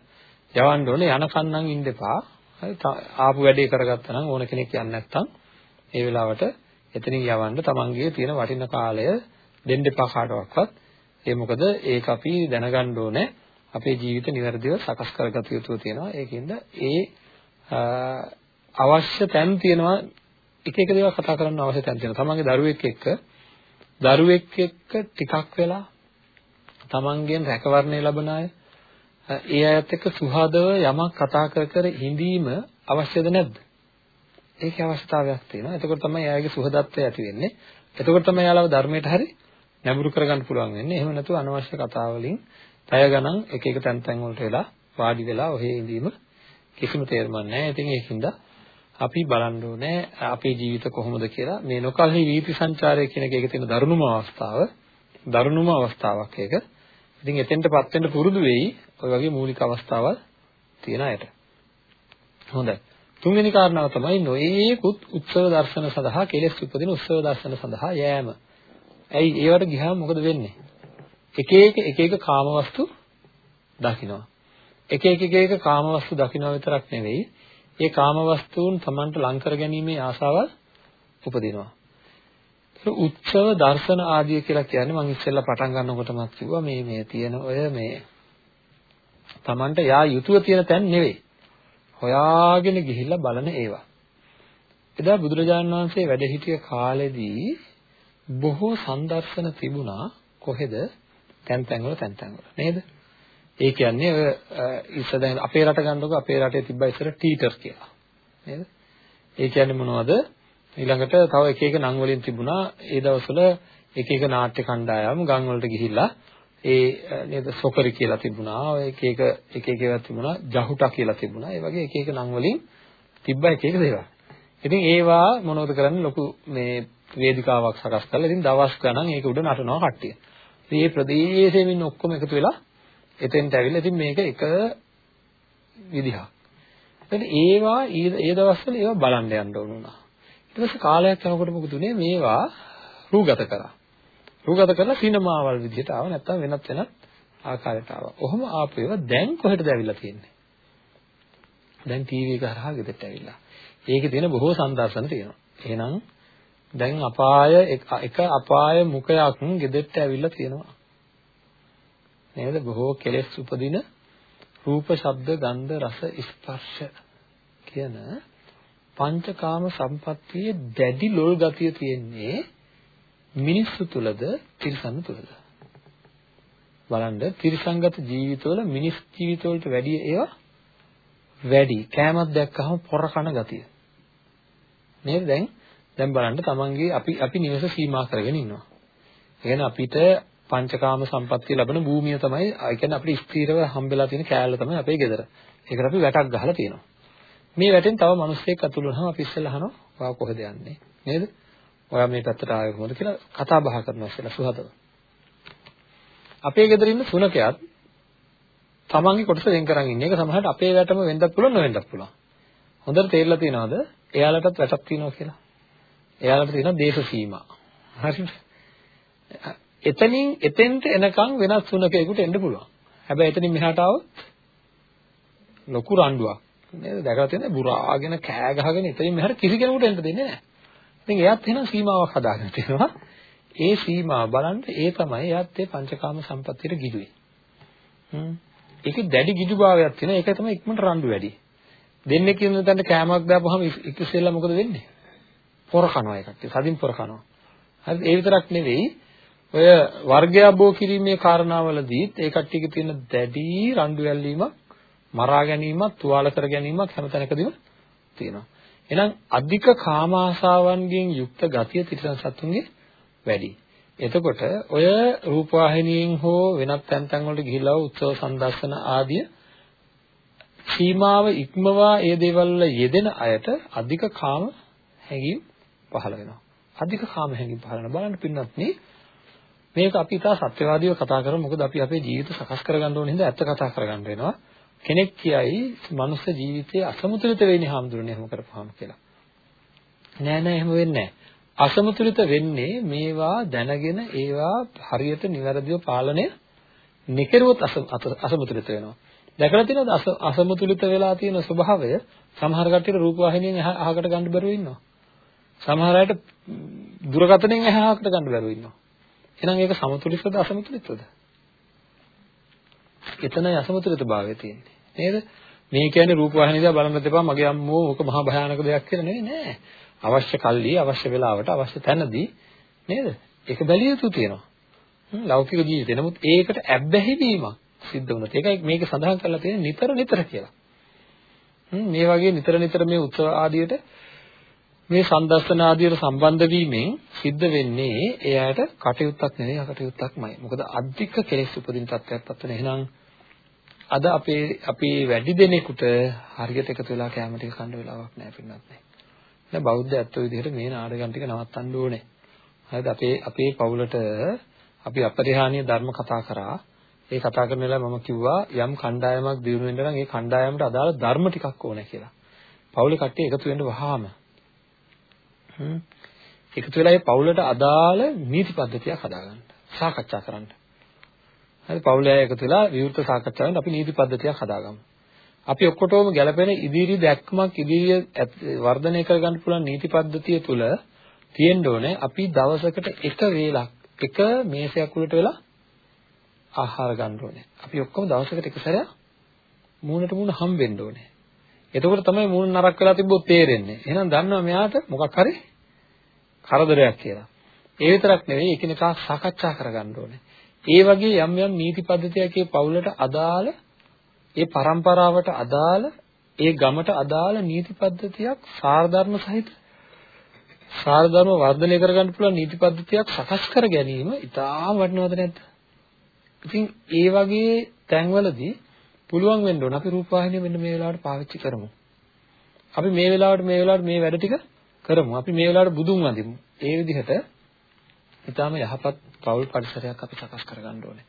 යවන්න ඕනේ යනකන් නම් ඉන්න එපා. හරි ආපු වැඩේ කරගත්තා නම් ඕන කෙනෙක් යන්නේ නැත්නම් ඒ වෙලාවට එතනින් යවන්න තමන්ගේ තියෙන වටින කාලය දෙන්න එපා කාටවත්. ඒ මොකද ඒක අපි දැනගන්න ඕනේ අපේ ජීවිත નિවර්දිව සකස් කරගත යුතු තියෙනවා. ඒකින්ද ඒ අවශ්‍ය තැන් තියෙනවා එක එක දේවල් කතා කරන්න අවශ්‍ය තැන් තියෙනවා. තමන්ගේ දරුවෙක් එක්ක දරුවෙක් එක්ක ටිකක් වෙලා තමන්ගෙන් රැකවරණය ලබන අය ඒ අයත් එක්ක සුහදව යමක් කතා කර කර හිඳීම අවශ්‍යද නැද්ද? ඒකේ අවශ්‍යතාවයක් තියෙනවා. එතකොට තමයි එයාගේ සුහදත්වය ඇති වෙන්නේ. එතකොට තමයි යාළව ධර්මයට හරි නැඹුරු කරගන්න පුළුවන් වෙන්නේ. එහෙම නැතුව අනවශ්‍ය කතා වලින් පැය ගණන් එක එක තැන් තැන් වලට වෙලා වාඩි වෙලා ඔහේ ඉඳීම කිසිම තේරුමක් නැහැ. ඉතින් ඒකින්ද අපි බලන්න ඕනේ අපේ ජීවිත කොහොමද කියලා. මේ නොකල්හි වීති සංචාරය කියන එක ඒකේ තියෙන දරුණුම අවස්ථාව. දරුණුම අවස්ථාවක් ඒක. ඉතින් එතෙන්ටපත් වෙන්න පුරුදු වෙයි ඔය වගේ මූලික අවස්ථාවල් තියෙන අයට. හොඳයි. තුන්වෙනි කාරණාව තමයි නොයේකුත් උත්සව දර්ශන සඳහා කෙලෙස් උපදින උත්සව දර්ශන සඳහා යෑම. ඇයි ඒවට ගියාම මොකද වෙන්නේ? එක එක එක එක කාමවස්තු දකින්නවා. එක එක එක එක කාමවස්තු දකින්නවා විතරක් නෙවෙයි, ඒ කාමවස්තුන් Tamanට ලං කර ගැනීමේ ආසාවල් උපදිනවා. උත්සව දර්ශන ආදිය කියලා කියන්නේ මම ඉස්සෙල්ලා පටන් ගන්නකොටම කිව්වා මේ මේ තියෙන ඔය මේ Tamanට යා යුතුය තියෙන තැන් නෙවෙයි. හොයාගෙන ගිහිල්ලා බලන ඒවා. එදා බුදුරජාණන් වහන්සේ වැඩ සිටිය කාලෙදී බොහෝ සංදර්ශන තිබුණා කොහෙද? තැන් තැන් වල තැන් තැන් වල නේද? ඒ කියන්නේ ඔය ඉස්ස දැන් අපේ රට ගන්නකො අපේ රටේ තිබ්බා ඉස්සර ටීටර් කියලා. නේද? ඒ කියන්නේ මොනවද? ඊළඟට තව එක එක නම් වලින් තිබුණා ඒ දවස්වල එක එක නාට්‍ය කණ්ඩායම් ගම් වලට ගිහිල්ලා ඒ නේද සොකරි කියලා තිබුණා ඔය එක එක එක එක ඒවා තිබුණා ජහුටා කියලා තිබුණා ඒ වගේ එක එක නම් වලින් තිබ්බා එක එක දේවල්. ඉතින් ඒවා මොනවද කරන්නේ ලොකු මේ වේදිකාවක් සකස් කරලා ඉතින් දවස් ගණන් ඒක උඩ නටනවා කට්ටිය. ඉතින් මේ ප්‍රදේශයෙන් ඉන්න ඔක්කොම එකතු වෙලා එතෙන්ට ඇවිල්ලා ඉතින් මේක එක විදිහක්. ඉතින් ඒවා ඒ දවස්වල ඒවා බලන්න යන්න ඕන වුණා. ඊට පස්සේ කාලයක් යනකොට මොකද උනේ මේවා රූගත කරා. රූගත කරලා සිනමාවල් විදිහට ආව නැත්නම් වෙනත් වෙනත් ආකාරයට ආවා. ඔහොම ආපු ඒවා දැන් කොහෙටද ඇවිල්ලා තියෙන්නේ? දැන් ටීවී එක හරහා ගෙදරට ඇවිල්ලා. ඒකේ තියෙන බොහෝ සංදර්ශන තියෙනවා. එහෙනම් දැන් අපාය එක අපාය මුඛයක් ගෙදරට ඇවිල්ලා තියෙනවා. නේද? බොහෝ කෙලෙස් උපදින රූප, ශබ්ද, ගන්ධ, රස, ස්පර්ශ කියන පංචකාම සම්පත්තියේ දැඩි ලොල් ගතිය තියෙන්නේ මිනිස්සු තුලද තිරිසන් තුලද බලන්න තිරිසංගත ජීවිතවල මිනිස් ජීවිතවලට වැඩිය ඒවා වැඩි. කෑමක් දැක්කහම පොර කන ගතිය. නේද? දැන් දැන් බලන්න තමන්ගේ අපි අපි නිවස සීමා කරගෙන ඉන්නවා. ඒ අපිට පංචකාම සම්පත්තිය ලැබෙන භූමිය තමයි ඒ කියන්නේ අපිට ස්ථීරව හම්බෙලා තියෙන කෑල්ල තමයි අපේ ගෙදර. ඒකට අපි වැටක් ගහලා තියෙනවා. මේ වැටෙන් තව මිනිස්සෙක් අතුල් වුණාම අපි ඉස්සෙල්ලා අහනවා ඔයා කොහෙද යන්නේ? නේද? ඔයා මේ පැත්තට ආවේ කොහොමද කියලා කතා බහ කරනවා ඉස්සෙල්ලා සුහදව. අපේ ගෙදර ඉන්න සුනකයාත් තමන්ගේ කොටස වෙන් කරන් ඉන්නේ. ඒක සමහරවිට අපේ වැටම වෙන්නත් පුළුවන් නොවෙන්නත් පුළුවන්. හොඳට තේරලා තියෙනවද? එයාලටත් වැටක් තියෙනවා කියලා. එයාලට තියෙනවා දේශ සීමා. හරිද? එතනින් එතෙන්ට එනකන් වෙනස් සුනකයෙකුට එන්න පුළුවන්. හැබැයි එතනින් මෙහාට આવොත් ලොකු රණ්ඩුවක්. නේද? දැකලා තියෙනද බුරාගෙන කෑ ගහගෙන එතනින් මෙහාට කිසි කෙනෙකුට එන්න දෙන්නේ නැහැ. ඉතින් එයාත් එහෙනම් සීමාවක් හදාගෙන තියෙනවා. ඒ සීමාව බලන්න ඒ තමයි එයාත් ඒ පංචකාම සම්පත්තියට ගිජුවේ. හ්ම්. ඒකේ දැඩි ගිජුභාවයක් තියෙනවා. ඒක තමයි ඉක්මනට රණ්ඩු වැඩි. දෙන්නේ කියන තැනට කෑමක් දාපුවාම ඉස්සෙල්ලා මොකද වෙන්නේ? පොර කනවා ඒකට. සදින් පොර කනවා. හරිද? ඒ විතරක් නෙවෙයි ඔය වර්ගයබෝ කිරීමේ කාරණාවලදීත් ඒ කට්ටියගේ තියෙන දැඩි රණ්ඩු ඇල්ලීමක් මරා ගැනීමක් තුවාල කර ගැනීමක් හැම තැනකදීම තියෙනවා. එහෙනම් අධික කාම ආශාවන්ගෙන් යුක්ත ගතිය තිරසන් සතුන්ගේ වැඩි. එතකොට ඔය රූපවාහිනියෙන් හෝ වෙනත් තැන් තැන් වලට ගිහිල්ලා උත්සව සම්දර්ශන ආදිය සීමාව ඉක්මවා ඒ දේවල් වල යෙදෙන අයට අධික කාම හැඟීම් පහළ වෙනවා. අධික කාම හැඟීම් පහළ වෙනවා. බලන්න පින්නත් නේ මේක අපි ඉතා සත්‍යවාදීව කතා කරමු. මොකද අපි අපේ ජීවිත සකස් කරගන්න ඕන හින්දා ඇත්ත කතා කරගන්න වෙනවා. කෙනෙක් කියයි මනුස්ස ජීවිතයේ අසමතුලිත වෙන්නේ හාමුදුරනේ එහෙම කරපුවාම කියලා. නෑ නෑ එහෙම වෙන්නේ නෑ. අසමතුලිත වෙන්නේ මේවා දැනගෙන ඒවා හරියට නිවැරදිව පාලනය නිකරුවොත් අසමතුලිත වෙනවා. දැකලා තියෙනවද අසමතුලිත වෙලා තියෙන ස්වභාවය සමහර කට්ටියට රූපවාහිනියෙන් අහකට ගන්න බැරුව ඉන්නවා. සමහර අයට දුරකථනයෙන් අහකට ගන්න බැරුව ඉන්නවා. එහෙනම් ඒක සමතුලිතද අසමතුලිතද? එතනයි අසමතුලිතභාවය තියෙන්නේ. නේද? මේ කියන්නේ රූපවාහිනිය දිහා බලන්න දෙපා මගේ අම්මෝ මොක මහා භයානක දෙයක් කියලා නෙවෙයි නෑ. අවශ්‍ය කල්ලි අවශ්‍ය වෙලාවට අවශ්‍ය තැනදී නේද? ඒක බැලිය යුතු තියෙනවා. ලෞකික ජීවිතේ. නමුත් ඒකට ඇබ්බැහි වීමක් සිද්ධ වුණොත් ඒකයි මේක සඳහන් කරලා තියෙන්නේ නිතර නිතර කියලා. මේ වගේ නිතර නිතර මේ උත්සව ආදියට මේ සම්දස්සන ආදියට සම්බන්ධ වීමෙන් සිද්ධ වෙන්නේ එයාට කටයුත්තක් නෙවෙයි අකටයුත්තක්මයි. මොකද අධික කෙලෙස් උපදින තත්ත්වයක් පත් වෙන. එහෙනම් අද අපේ අපි වැඩි දෙනෙකුට හරියට එකතු වෙලා කැම ටික කන්න වෙලාවක් නැහැ පින්නත් නැහැ. දැන් බෞද්ධ ඇත්තෝ විදිහට මේ නාටකම් ටික නවත්තන්න ඕනේ. හරිද? අපේ අපේ පවුලට අපි අපරිහානීය ධර්ම කතා කරා. ඒ කතා කරන වෙලාව මම කිව්වා යම් කණ්ඩායමක් දිනු වෙන්න නම් ඒ කණ්ඩායමට අදාළ ධර්ම ටිකක් ඕනේ කියලා. පවුලේ කට්ටිය එකතු වෙන්න වහාම එකතු වෙලා ඒ පවුලට අදාළ නීති පද්ධතියක් හදාගන්න. සාකච්ඡා කරන්න. හරි පවුලේ අය එකතු වෙලා විවෘත සාකච්ඡාවෙන් අපි නීති පද්ධතියක් හදාගමු. අපි ඔක්කොටම ගැළපෙන ඉදිරි දැක්මක් ඉදිරිය වර්ධනය කරගන්න පුළුවන් නීති පද්ධතිය තුළ තියෙන්න ඕනේ අපි දවසකට එක වේලක් එක මේසයක් උඩට වෙලා ආහාර ගන්න ඕනේ. අපි ඔක්කොම දවසකට එක සැරයක් මූණට මූණ හම්බෙන්න ඕනේ. එතකොට තමයි මූණ නරක් වෙලා තිබ්බොත් තේරෙන්නේ. එහෙනම් දන්නවා මෙයාට මොකක් හරි කරදරයක් කියලා. ඒ විතරක් නෙවෙයි එකිනෙකා සාකච්ඡා කරගන්න ඕනේ. ඒ වගේ යම් යම් නීති පද්ධතියකේ පවුලට අදාළ ඒ પરම්පරාවට අදාළ ඒ ගමට අදාළ නීති පද්ධතියක් සාරධර්ම සහිත සාරධර්ම වර්ධනය කරගන්න පුළුවන් නීති පද්ධතියක් සකස් කර ගැනීම ඉතාම වටිනවද නැද්ද? ඉතින් ඒ වගේ තැන්වලදී පුළුවන් වෙන්න ඕන අපි රූපවාහිනිය මෙන්න මේ වෙලාවට පාවිච්චි කරමු. අපි මේ වෙලාවට මේ වෙලාවට මේ වැඩ ටික කරමු. අපි මේ වෙලාවට බුදුන් වඳිමු. ඒ විදිහට ඊටාම යහපත් පෞල් පරිසරයක් අපි සකස් කරගන්න ඕනේ.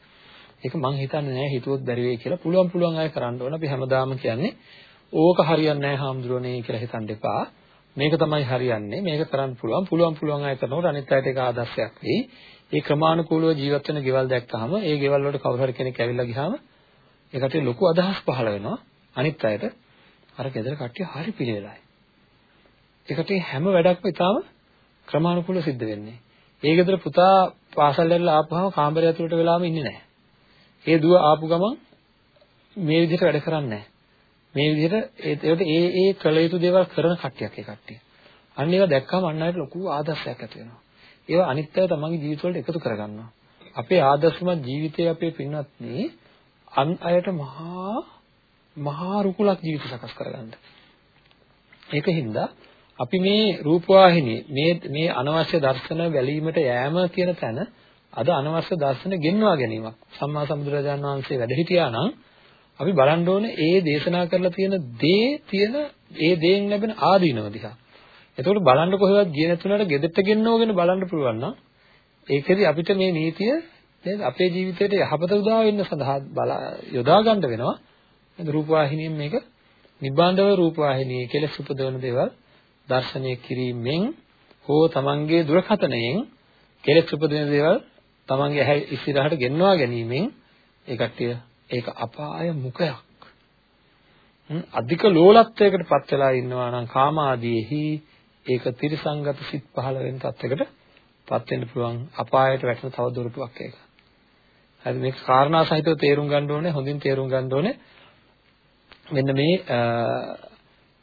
ඒක මං හිතන්නේ නෑ හිතුවොත් බැරි වෙයි කියලා. පුළුවන් පුළුවන් අය කරන්න ඕන. අපි හැමදාම කියන්නේ ඕක හරියන්නේ නෑ හාමුදුරනේ කියලා හිතන්න එපා. මේක තමයි හරියන්නේ. මේක කරන්න පුළුවන්. පුළුවන් පුළුවන් අය කරනකොට අනිත් අයට ඒක ආදර්ශයක් වෙයි. ඒ ක්‍රමානුකූලව ජීවත් වෙන ගෙවල් දැක්කහම ඒ ගෙවල් වලට කවුරු හරි කෙනෙක් ඇවිල්ලා ගියාම ඒකට ලොකු අදහස් පහළ වෙනවා. අනිත් අයට අර ගෙදර කට්ටිය හරි පිළිවෙලයි. ඒකට හැම වැඩක්ම ඉතාම ක්‍රමානුකූලව සිද්ධ වෙන්නේ. ඒ ගෙදර පුතා පාසල් වල ආපුවම කාමරය ඇතුළට වෙලාම ඉන්නේ නැහැ. ඒ දුව ආපු ගමන් මේ විදිහට වැඩ කරන්නේ නැහැ. මේ විදිහට ඒකට ඒ ඒ කළ යුතු දේවල් කරන කට්ටියක් ඒ කට්ටිය. අන්න ඒවා දැක්කම අන්න අයට ලොකු ආදර්ශයක් ඇති වෙනවා. ඒවා අනිත් අය තමන්ගේ ජීවිතවලට එකතු කරගන්නවා. අපේ ආදර්ශමත් ජීවිතයේ අපේ පින්වත්නි අන් අයට මහා මහා රුකුලක් ජීවිත සකස් කරගන්න. ඒකින්ද අපි මේ රූපවාහිනී මේ මේ අනවශ්‍ය දර්ශන වැළීමට යෑම කියන තැන අද අනවශ්‍ය දර්ශන ගෙන්වා ගැනීමක්. සම්මා සම්බුදුරජාණන් වහන්සේ වැඩ හිටියා නම් අපි බලන්න ඕනේ ඒ දේශනා කරලා තියෙන දේ තියෙන ඒ දේෙන් ලැබෙන ආදීනව දිහා. එතකොට බලන්න කොහෙවත් ගියේ නැතුණාට ගෙදරට ගෙන්නවගෙන බලන්න පුළුවන් නම් ඒකෙදි අපිට මේ නීතිය නේද අපේ ජීවිතයට යහපත උදා වෙන්න සඳහා යොදා ගන්න වෙනවා. නේද රූපවාහිනියෙන් මේක නිබ්බාන්ධව රූපවාහිනියේ කෙලෙස් උපදවන දේවල් දර්ශනය කිරීමෙන් හෝ තමන්ගේ දුරකථනයෙන් කෙලෙස් උපදින දේවල් තමන්ගේ ඇහැ ඉස්සරහට ගෙන්වා ගැනීමෙන් ඒ කට්ටිය ඒක අපාය මුඛයක්. අධික ලෝලත්වයකට පත් වෙලා ඉන්නවා නම් කාම ආදීෙහි ඒක තිරසංගත සිත් පහළ වෙන තත්යකට පත් වෙන්න පුළුවන් අපායට වැටෙන තව දොරටුවක් ඒක. හරි මේක කාරණා සහිතව තේරුම් ගන්න ඕනේ හොඳින් තේරුම් ගන්න ඕනේ. මෙන්න මේ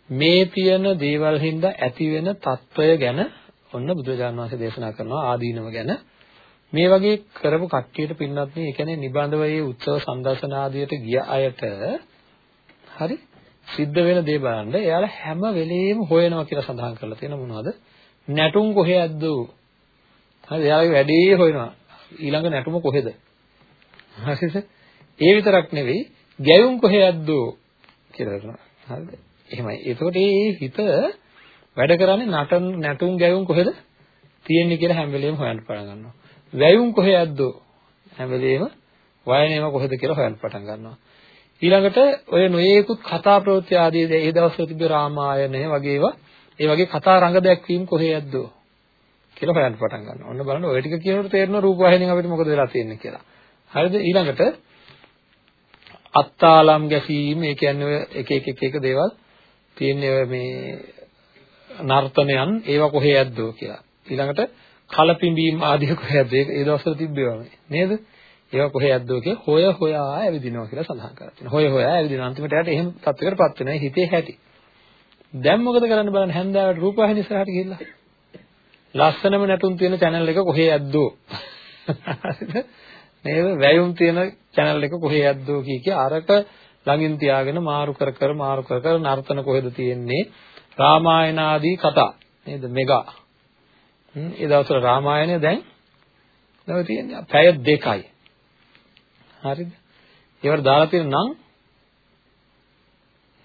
මේ තියෙන දේවල් හින්දා ඇති වෙන తত্ত্বය ගැන ඔන්න බුදුරජාණන් වහන්සේ දේශනා කරනවා ආදීනව ගැන. මේ වගේ කරපු කට්ටියට පින්නත් මේ කියන්නේ නිබඳව ඒ උත්සව සම්දර්ශන ආදියට ගිය අයට හරි සිද්ධ වෙන දේ බලන්න එයාලා හැම වෙලෙම හොයනවා කියලා සඳහන් කරලා තියෙන මොනවද? නැටුම් කොහෙ ඇද්දෝ? හරි එයාගේ වැඩේ හොයනවා. ඊළඟ නැටුම කොහෙද? හරිද? ඒ විතරක් නෙවෙයි ගැයුම් කොහෙයක්ද කියලා කරනවා හරිද? එහෙමයි. එතකොට මේ හිත වැඩ කරන්නේ නටන නැටුම් ගැයුම් කොහෙද? තියෙන්නේ කියලා හැම වෙලෙම හොයන්න පටන් ගන්නවා. වැයුම් කොහෙයක්ද? හැම වෙලෙම වයනේම කොහෙද කියලා හොයන්න පටන් ගන්නවා. ඊළඟට ඔය නොයේකුත් කතා ප්‍රවෘත්ති ආදී ඒ දවස්වල තිබ්බ රාමායනය වගේ ඒවා ඒ වගේ කතා රංග දැක්වීම කොහේයක්ද කියලා හොයන්න පටන් ගන්නවා. ඔන්න බලන්න ඔය ටික කියනකොට තේරෙනවා රූපවාහිනියෙන් අපිට මොකද වෙලා තියෙන්නේ කියලා. හරිද? ඊළඟට අත්තාලම් ගැසීම ඒ කියන්නේ ඔය එක එක එක එක දේවල් තියෙන්නේ ඔය මේ නර්තනයන් ඒවා කොහේයක්ද කියලා. ඊළඟට කලපිඹීම් ආදී කොහේයක්ද? ඒ දවස්වල තිබ්බේවා නේද? ඒවා කොහේ යද්දෝ කිය හොය හොයා ඇවිදිනවා කියලා සඳහන් කරලා තියෙනවා. හොය හොයා ඇවිදින අන්තිමට යාට එහෙම තත්ත්වයකටපත් වෙනවා හිතේ හැටි. දැන් මොකද කරන්න බලන්න හැන්දාවට රූපවාහිනිය ඉස්සරහට ගිහිල්ලා. ලස්සනම නැටුම් තියෙන channel එක කොහේ යද්දෝ. හරිද? නේද? වැයුම් තියෙන channel එක කොහේ යද්දෝ කිය කිය අරක ළඟින් තියාගෙන මාරු කර කර මාරු කර කර නර්තන කොහෙද තියෙන්නේ? රාමායන ආදී කතා නේද? මෙගා. ඒ දවස්වල රාමායනය දැන් දැන් තියෙන්නේ පැය දෙකයි. හරිද? ඒවට දාලා තියෙන නම්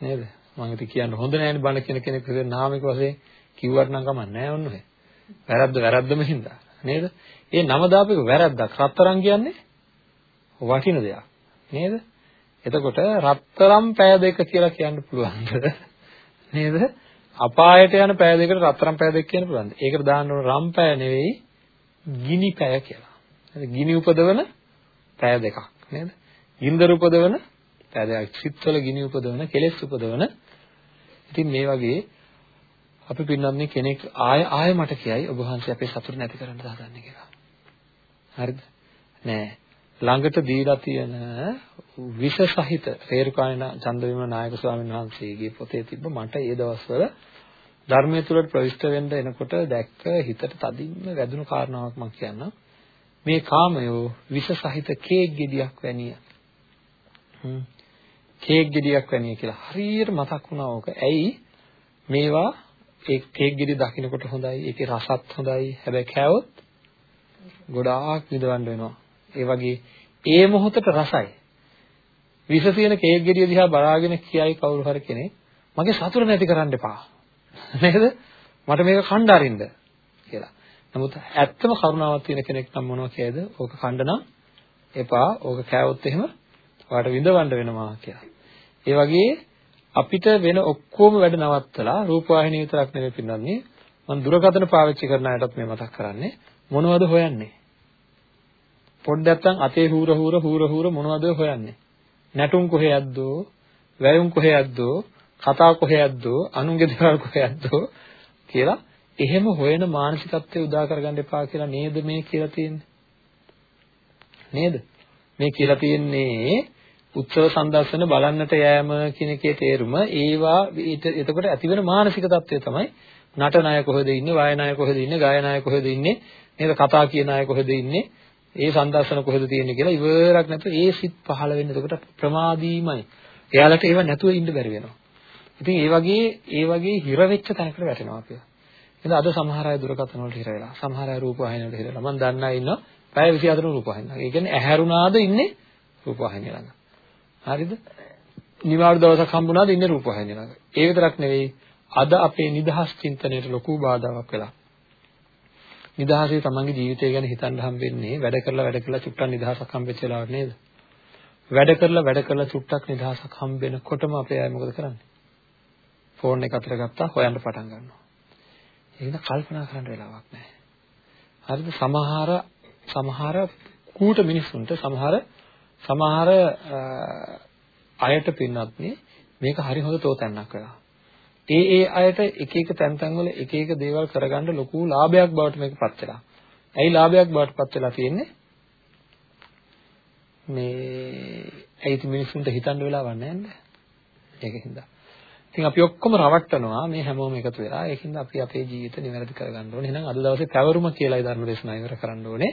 නේද? මම ඉතින් කියන්න හොඳ නෑනේ බණ කියන කෙනෙක් විදිහට නාමික වශයෙන් කිව්වට නම් කමක් නෑ ඔන්න ඔය. වැරද්ද වැරද්දම හින්දා නේද? ඒ නම දාපේක වැරද්දක්. රත්තරන් කියන්නේ වටින දෙයක්. නේද? එතකොට රත්තරන් පෑ දෙක කියලා කියන්න පුළුවන්ද? නේද? අපායට යන පෑ දෙකට රත්තරන් පෑ දෙක කියන්න පුළුවන්ද? ඒකට දාන්න ඕන රම් පෑ නෙවෙයි ගිනි පෑ කියලා. ගිනි උපදවන පෑ දෙකක්. නේද? ගින්දර උපදවන පැදයක් සිත්වල ගිනි උපදවන කෙලෙස් උපදවන ඉතින් මේ වගේ අපි පින්නන්නේ කෙනෙක් ආය ආය මට කියයි ඔබ වහන්සේ අපේ සතුට නැති කරන්න හදන්නේ කියලා. හරිද? නෑ. ළඟට දීලා තියෙන විෂ සහිත රේරුකාණේ චන්දවිමල නායක ස්වාමීන් වහන්සේගේ පොතේ තිබ්බ මට ඒ දවස්වල ධර්මයේ තුලට ප්‍රවිෂ්ඨ වෙන්න එනකොට දැක්ක හිතට තදින්ම වැදුණු කාරණාවක් මම කියන්නම්. මේ කාමයෝ විෂ සහිත කේක් ගෙඩියක් වැනිය. කේක් ගෙඩියක් වැනිය කියලා හරියට මතක් වුණා ඕක. ඇයි මේවා ඒ කේක් ගෙඩිය දකින්නකොට හොඳයි. ඒකේ රසත් හොඳයි. හැබැයි කෑවොත් ගොඩාක් විඳවන්න වෙනවා. ඒ වගේ ඒ මොහොතට රසයි. විස තියෙන කේක් ගෙඩිය දිහා බලාගෙන කියයි කවුරු හරි කෙනෙක් මගේ සතුට නැති කරන්න එපා. නේද? මට මේක කණ්ඩ අරින්න කියලා. නමුත් ඇත්තම කරුණාවක් තියෙන කෙනෙක් නම් මොනවා කියයිද? ඕක කණ්ඩ නම් එපා. ඕක කෑවොත් එහෙම ඔයාලට විඳවන්න වෙනවා කියලා. ඒ වගේ අපිට වෙන ඔක්කොම වැඩ නවත්තලා රූපවාහිනිය විතරක් නෙවෙයි පින්නන්නේ මම දුරකථන පාවිච්චි කරන අයටත් මේ මතක් කරන්නේ මොනවද හොයන්නේ? පොඩ්ඩක් නැත්තම් අතේ හූර හූර හූර හූර මොනවද හොයන්නේ? නැටුම් කොහෙයක්දෝ, වැයුම් කොහෙයක්දෝ, කතා කොහෙයක්දෝ, අනුන්ගේ දේවල් කොහෙයක්දෝ කියලා එහෙම හොයන මානසිකත්වය උදා කරගන්න එපා කියලා නේද මේ කියලා තියෙන්නේ? නේද? මේ කියලා තියෙන්නේ උත්සව සංදර්ශන බලන්නට යෑම කියන එකේ තේරුම ඒවා එතකොට ඇතිවෙන මානසික தත්වය තමයි නටන අය කොහෙද ඉන්නේ වායන අය කොහෙද ඉන්නේ ගායන අය කොහෙද ඉන්නේ නේද? කතා කියන අය කොහෙද ඉන්නේ? ඒ සංදර්ශන කොහෙද තියෙන්නේ කියලා ඉවරක් නැතුව ඒ සිත් පහළ වෙන්නේ එතකොට ප්‍රමාදීමයි එයාලට ඒව නැතුව ඉන්න බැරි වෙනවා ඉතින් ඒ වගේ ඒ වගේ හිර වෙච්ච තැනකට වැටෙනවා කියලා ඉතින් අද සමහර අය දුරකථන වලට හිර වෙලා සමහර අය රූපවාහිනිය වලට හිර වෙලා මම දන්න අය ඉන්නවා පැය 24 රූපවාහිනිය. ඒ කියන්නේ ඇහැරුණාද ඉන්නේ රූපවාහිනිය ළඟ. හරිද? නිවාඩු දවසක් හම්බුණාද ඉන්නේ රූපවාහිනිය ළඟ. ඒ විතරක් නෙවෙයි අද අපේ නිදහස් චින්තනයට ලොකු බාධාවක් වෙලා. නිදහසේ තමන්ගේ ජීවිතය ගැන හිතන්න හම්බෙන්නේ වැඩ කරලා වැඩ කරලා චුට්ටක් නිදහසක් හම්බෙච්ච වෙලාවට නේද? වැඩ කරලා වැඩ කරලා චුට්ටක් නිදහසක් හම්බෙනකොටම අපේ අය මොකද කරන්නේ? ෆෝන් එක අතට ගත්තා හොයන්න පටන් ගන්නවා. ඒක කල්පනා කරන්න වෙලාවක් නැහැ. හරිද? සමහර සමහර කූට මිනිස්සුන්ට සමහර සමහර අයට පින්නත් මේක හරි හොඳ තෝතැන්නක් වෙලා. ඒ ඒ අයට එක එක තැන් තැන් වල එක එක දේවල් කරගන්න ලොකු ලාභයක් බවට මේකපත් වෙලා. ඇයි ලාභයක් බවට පත් වෙලා තියෙන්නේ? මේ ඇයි ඉතින් මිනිස්සුන්ට හිතන්න වෙලාවක් නැහැ නේද? ඒකින්ද. ඉතින් අපි ඔක්කොම රවට්ටනවා මේ හැමෝම එකතු වෙලා. ඒකින්ද අපි අපේ ජීවිත නිවැරදි කරගන්න ඕනේ. එහෙනම් අද දවසේ පැවරුම කියලායි ධර්ම දේශනාව ඉවර කරන්න ඕනේ.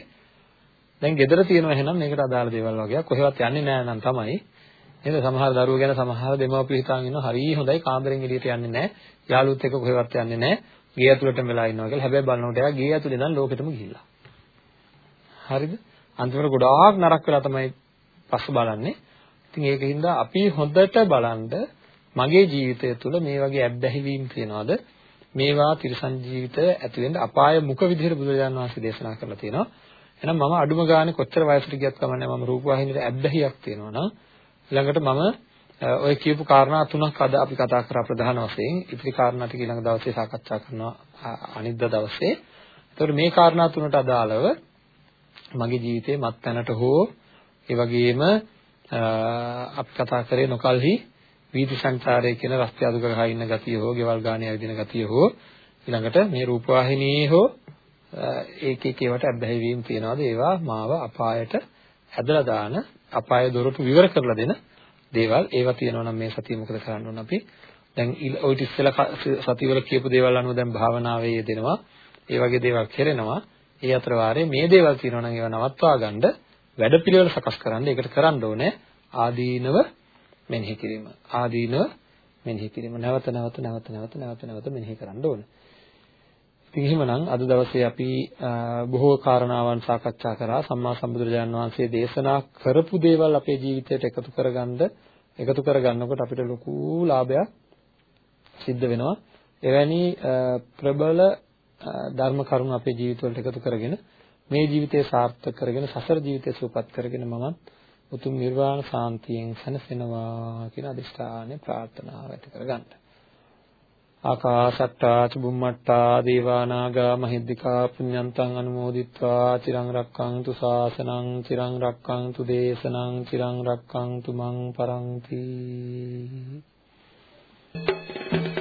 දැන් gedara තියෙනවා එහෙනම් මේකට අදාළ දේවල් වගේක් කොහෙවත් යන්නේ නැහැ නම් තමයි නේද සමහර දරුවෝ ගැන සමහර දෙමව්පියෝ හිතාගෙන ඉන්නවා හරි හොඳයි කාමරෙන් එළියට යන්නේ නැහැ. යාළුවොත් එක්ක කොහෙවත් යන්නේ නැහැ. ගේ ඇතුළටම වෙලා ඉන්නවා කියලා. හැබැයි බලනකොට එයා ගේ ඇතුළේ ඉඳන් ලෝකෙටම ගිහිල්ලා. හරිද? අන්තිමට ගොඩාක් නරක වෙලා තමයි පස්ස බලන්නේ. ඉතින් ඒකින්ද අපි හොඳට බලන්න මගේ ජීවිතය තුළ මේ වගේ ඇබ්බැහිවීම් තියනවාද? මේවා තිරසන් ජීවිතය ඇති වෙන්න අපාය මුඛ විදිහට බුදුරජාණන් වහන්සේ දේශනා කරලා තියෙනවා. එහෙනම් මම අඩුම ගානේ කොච්චර වයසට ගියත් කමන්නේ මම රූපවාහිනියට ඇබ්බැහියක් තියෙනවා නම් ඊළඟට මම ඔය කියපු කාරණා තුනක් අද අපි කතා කරා ප්‍රධාන වශයෙන් ඉතිරි කාරණා ටික ඊළඟ දවසේ සාකච්ඡා කරනවා අනිද්දා දවසේ. ඒතකොට මේ කාරණා තුනට අදාළව මගේ ජීවිතේ මත්තැනට හෝ ඒ වගේම අපි කතා කරේ නොකල්හි වීදි සංචාරය කියන රස්තිය අදුක ගහ ඉන්න ගතිය හෝ ගෙවල් ගානේ ඇවිදින ගතිය හෝ ඊළඟට මේ රූපවාහිනියේ හෝ ඒක එක ඒවට අබ්බැහි වීම තියනවාද ඒවා මාව අපායට ඇදලා දාන අපාය දොරටු විවර කරලා දෙන දේවල්. ඒවා තියෙනවා නම් මේ සතිය මොකද කරන්න ඕන අපි? දැන් ඔය ඉස්සෙල්ලා සතියවල කියපු දේවල් අනුව දැන් භාවනාවේ යෙදෙනවා. ඒ වගේ දේවල් කෙරෙනවා. ඒ අතර වාරේ මේ දේවල් තියෙනවා නම් ඒවා නවත්වා ගන්න වැඩපිළිවෙල සකස් කරන්න ඒකට කරන්න ඕනේ ආදීනව මෙනෙහි කිරීම. ආදීනව මෙනෙහි කිරීම. නැවත නැවත නැවත නැවත නැවත නැවත මෙනෙහි කරන්න ඕනේ. ඉතින් එහෙමනම් අද දවසේ අපි බොහෝ කාරණාවන් සාකච්ඡා කරා සම්මා සම්බුදුරජාණන් වහන්සේ දේශනා කරපු දේවල් අපේ ජීවිතයට එකතු කරගන්න එකතු කරගන්නකොට අපිට ලොකු ලාභයක් සිද්ධ වෙනවා එවැනි ප්‍රබල ධර්ම කරුණු අපේ ජීවිතවලට එකතු කරගෙන මේ ජීවිතය සාර්ථක කරගෙන සසර ජීවිතය සුවපත් කරගෙන මමත් උතුම් නිර්වාණ සාන්තියෙන් සැනසෙනවා කියන අදිෂ්ඨානය ප්‍රාර්ථනාව ඇති කරගන්න. ආකාශට්ටා චුම්මට්ටා දේවානාගා මහිද්దికා පුඤ්ඤන්තං අනුමෝදිත්වා චිරං රක්ඛන්තු ශාසනං චිරං රක්ඛන්තු දේශනං චිරං රක්ඛන්තු මං පරන්ති Thank you.